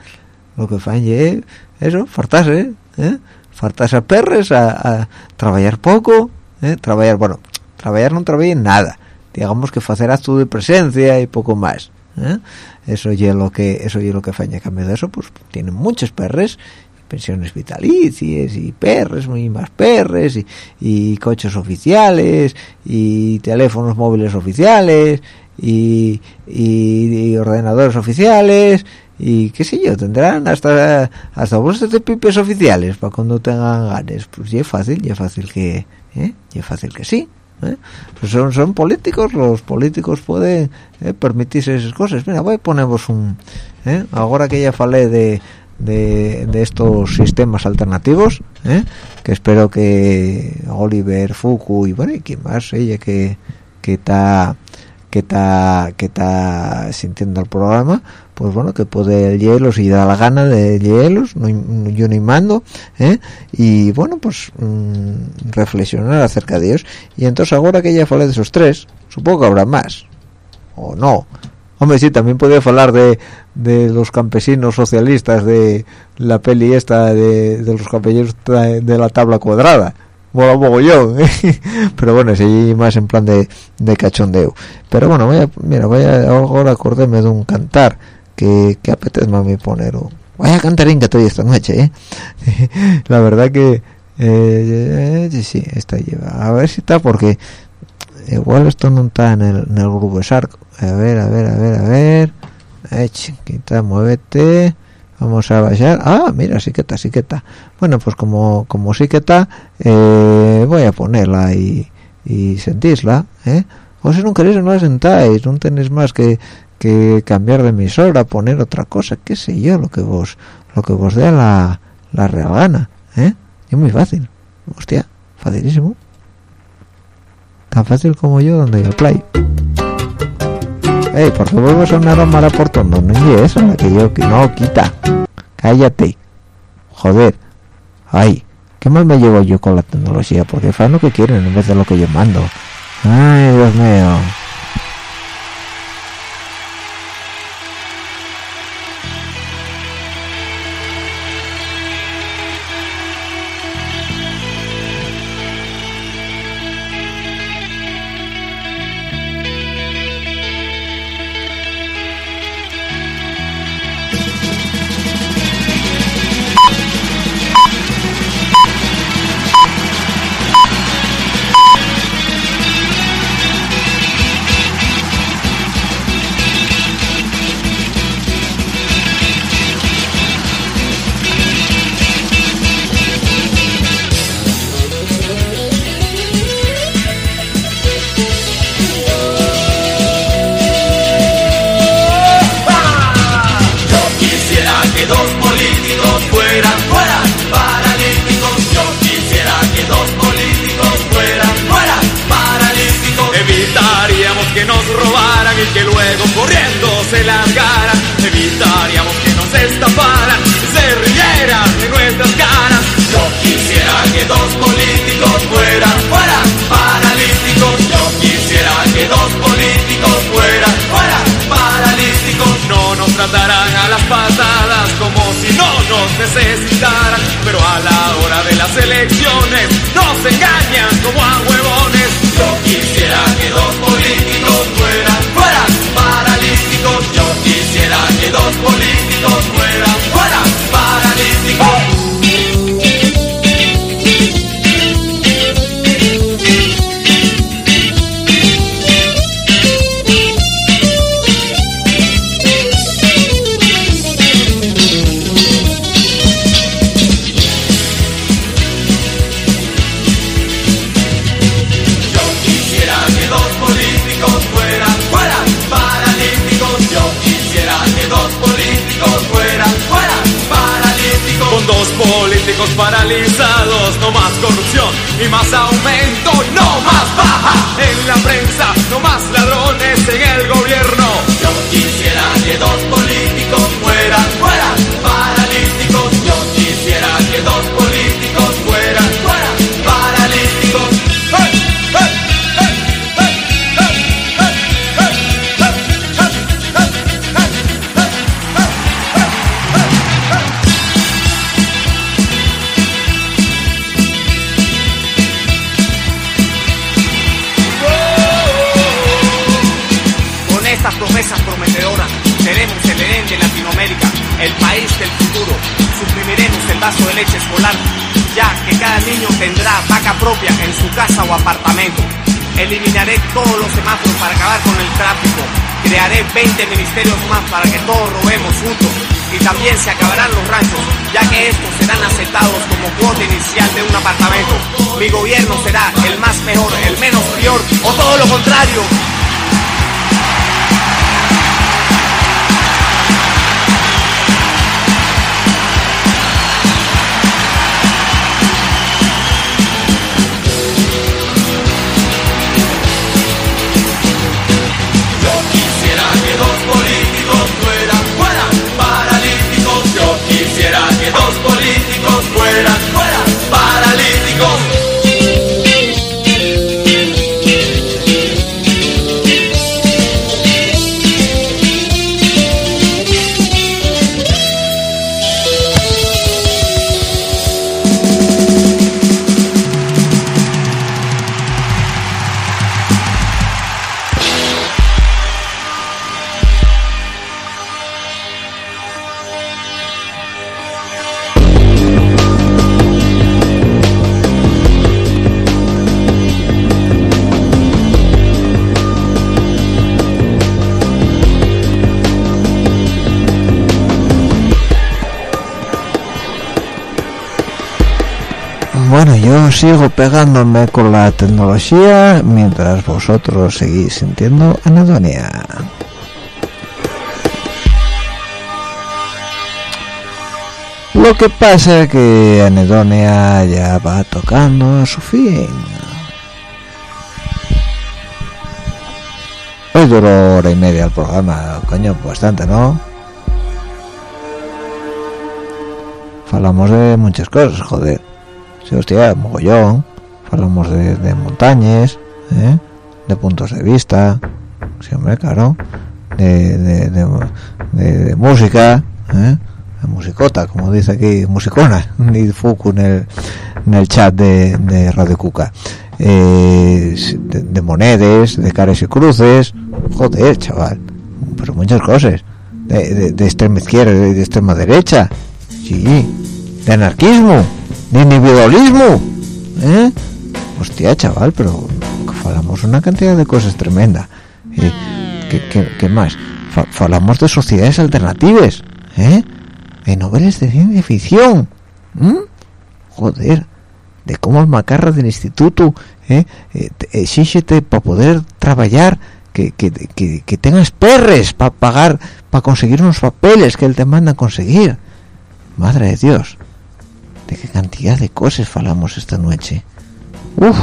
Lo que fan es eso, fartarse, ¿eh? Fartarse a perres, a, a trabajar poco, ¿eh? Trabajar, bueno, trabajar no trabajen nada. Digamos que hacer acto de presencia y poco más. ¿eh? Eso ya lo que eso ya lo que faña cambio de eso, pues tienen muchos perres pensiones vitalicias y perres y más perres y, y coches oficiales y teléfonos móviles oficiales y, y, y ordenadores oficiales y qué sé yo tendrán hasta hasta bolsas de pipes oficiales para cuando tengan ganas pues ya es fácil ya es fácil que ¿eh? ya es fácil que sí ¿eh? Pues son, son políticos los políticos pueden ¿eh? permitirse esas cosas mira voy ponemos un ¿eh? ahora que ya falé de de, de estos sistemas alternativos ¿eh? que espero que Oliver Fuku y bueno y quién más ella que que está que está que está sintiendo el programa pues bueno que puede hielos y da la gana de hielos no, yo ni mando ¿eh? y bueno pues mm, reflexionar acerca de ellos y entonces ahora que ya falé de esos tres supongo que habrá más o no Hombre, sí, también podría hablar de, de los campesinos socialistas, de la peli esta de, los campesinos de de la tabla cuadrada. Mola mogollón, ¿eh? pero bueno, sí, más en plan de, de cachondeo. Pero bueno, voy a, mira, voy a ahora acordarme de un cantar que, que apetece a mí poner. un- Vaya cantarín que estoy esta noche, ¿eh? La verdad que, eh, sí, sí, esta lleva. A ver si está, porque igual esto no está en el, en el grupo de Sarco. A ver, a ver, a ver, a ver. Quita, muévete. Vamos a bajar. Ah, mira, sí que está, sí que está. Bueno, pues como, como sí que está, eh, voy a ponerla y, y sentísla, ¿eh? O si no queréis, no la sentáis, no tenéis más que, que cambiar de emisora, poner otra cosa, qué sé yo, lo que vos, lo que vos dé la, la real gana, ¿eh? Es muy fácil. Hostia, facilísimo. Tan fácil como yo donde yo play. Ey, ¿por qué vuelvo a sonar a Mara Portondo? No es esa la que yo... No, quita. Cállate. Joder. Ay, ¿qué mal me llevo yo con la tecnología? Porque fan lo que quieren en vez de lo que yo mando. Ay, Dios mío. Para acabar con el tráfico. Crearé 20 ministerios más para que todos robemos juntos. Y también se acabarán los ranchos, ya que estos serán aceptados como cuota inicial de un apartamento. Mi gobierno será el más mejor, el menos peor o todo lo contrario. Sigo pegándome con la tecnología mientras vosotros seguís sintiendo anedonia. Lo que pasa es que anedonia ya va tocando a su fin. Hoy duró hora y media el programa, coño, bastante, ¿no? Falamos de muchas cosas, joder. Sí, hostia, mogollón. Hablamos de, de montañas, ¿eh? de puntos de vista, sí, hombre, claro, de, de, música, ¿eh? de musicota, como dice aquí, musicona, ni Fuku en el, el chat de, de Radio Cuca. Eh, de, de monedas, de caras y cruces, joder, chaval, pero muchas cosas, de, de, de extrema izquierda de extrema derecha, sí, de anarquismo, individualismo, ¿eh? Hostia, chaval, pero falamos una cantidad de cosas tremenda. Eh, ¿qué, más? Fa- falamos de sociedades alternativas, ¿eh? De novelas de ciencia ficción. Joder, de cómo el macarra del instituto, ¿eh? eh te- exígete para poder trabajar que, que, que, que tengas perres para pagar, para conseguir unos papeles que él te manda a conseguir. Madre de Dios de qué cantidad de cosas falamos esta noche. Uf,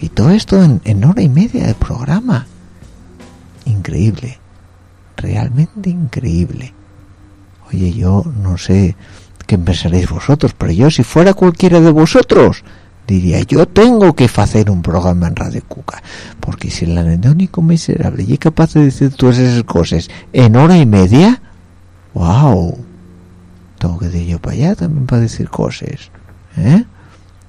y todo esto en, hora y media de programa. Increíble, realmente increíble. Oye, yo no sé qué pensaréis vosotros, pero yo si fuera cualquiera de vosotros, diría, yo tengo que hacer un programa en Radio Cuca, porque si el anedónico miserable y es capaz de decir todas esas cosas en hora y media, wow, que ir yo para allá también para decir cosas ¿eh?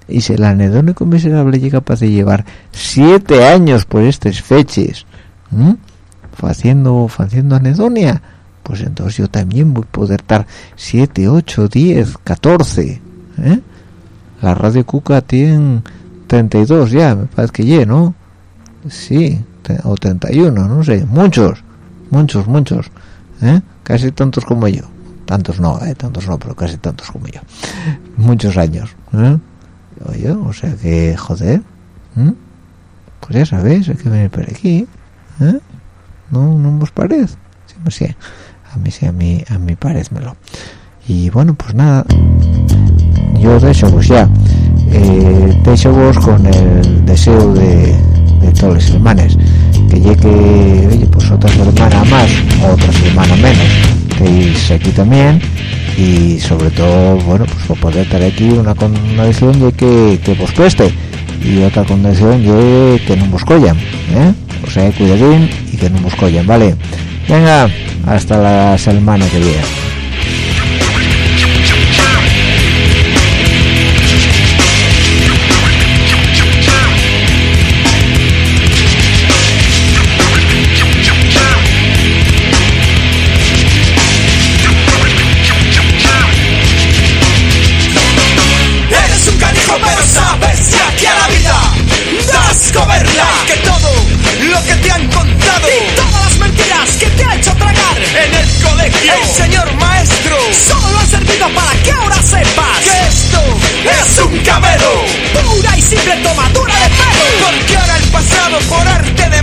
y si el anedónico miserable llega capaz de llevar siete años por estas fechas haciendo haciendo anedonia pues entonces yo también voy a poder estar siete, ocho, diez, catorce ¿eh? la radio cuca tiene 32 ya me parece que ya ¿no? sí o 31 no sé muchos muchos muchos ¿eh? casi tantos como yo tantos no eh, tantos no pero casi tantos como yo muchos años ¿eh? oye o sea que joder ¿eh? pues ya sabéis hay que venir por aquí ¿eh? no no os parece sí, pues sí. a mí sí a mí a mí parézmelo y bueno pues nada yo dejo vos ya eh, dejo vos con el deseo de, de todos los hermanos que llegue oye, pues otra semana más otra semana menos aquí también y sobre todo, bueno, pues por poder estar aquí una condición de que, que vos cueste y otra condición de que no vos ¿eh? O sea, cuidadín y que no vos collan, ¿vale? Venga, hasta la semana que viene. Camelo. Pura y simple tomadura de pelo. Porque ahora el pasado por arte de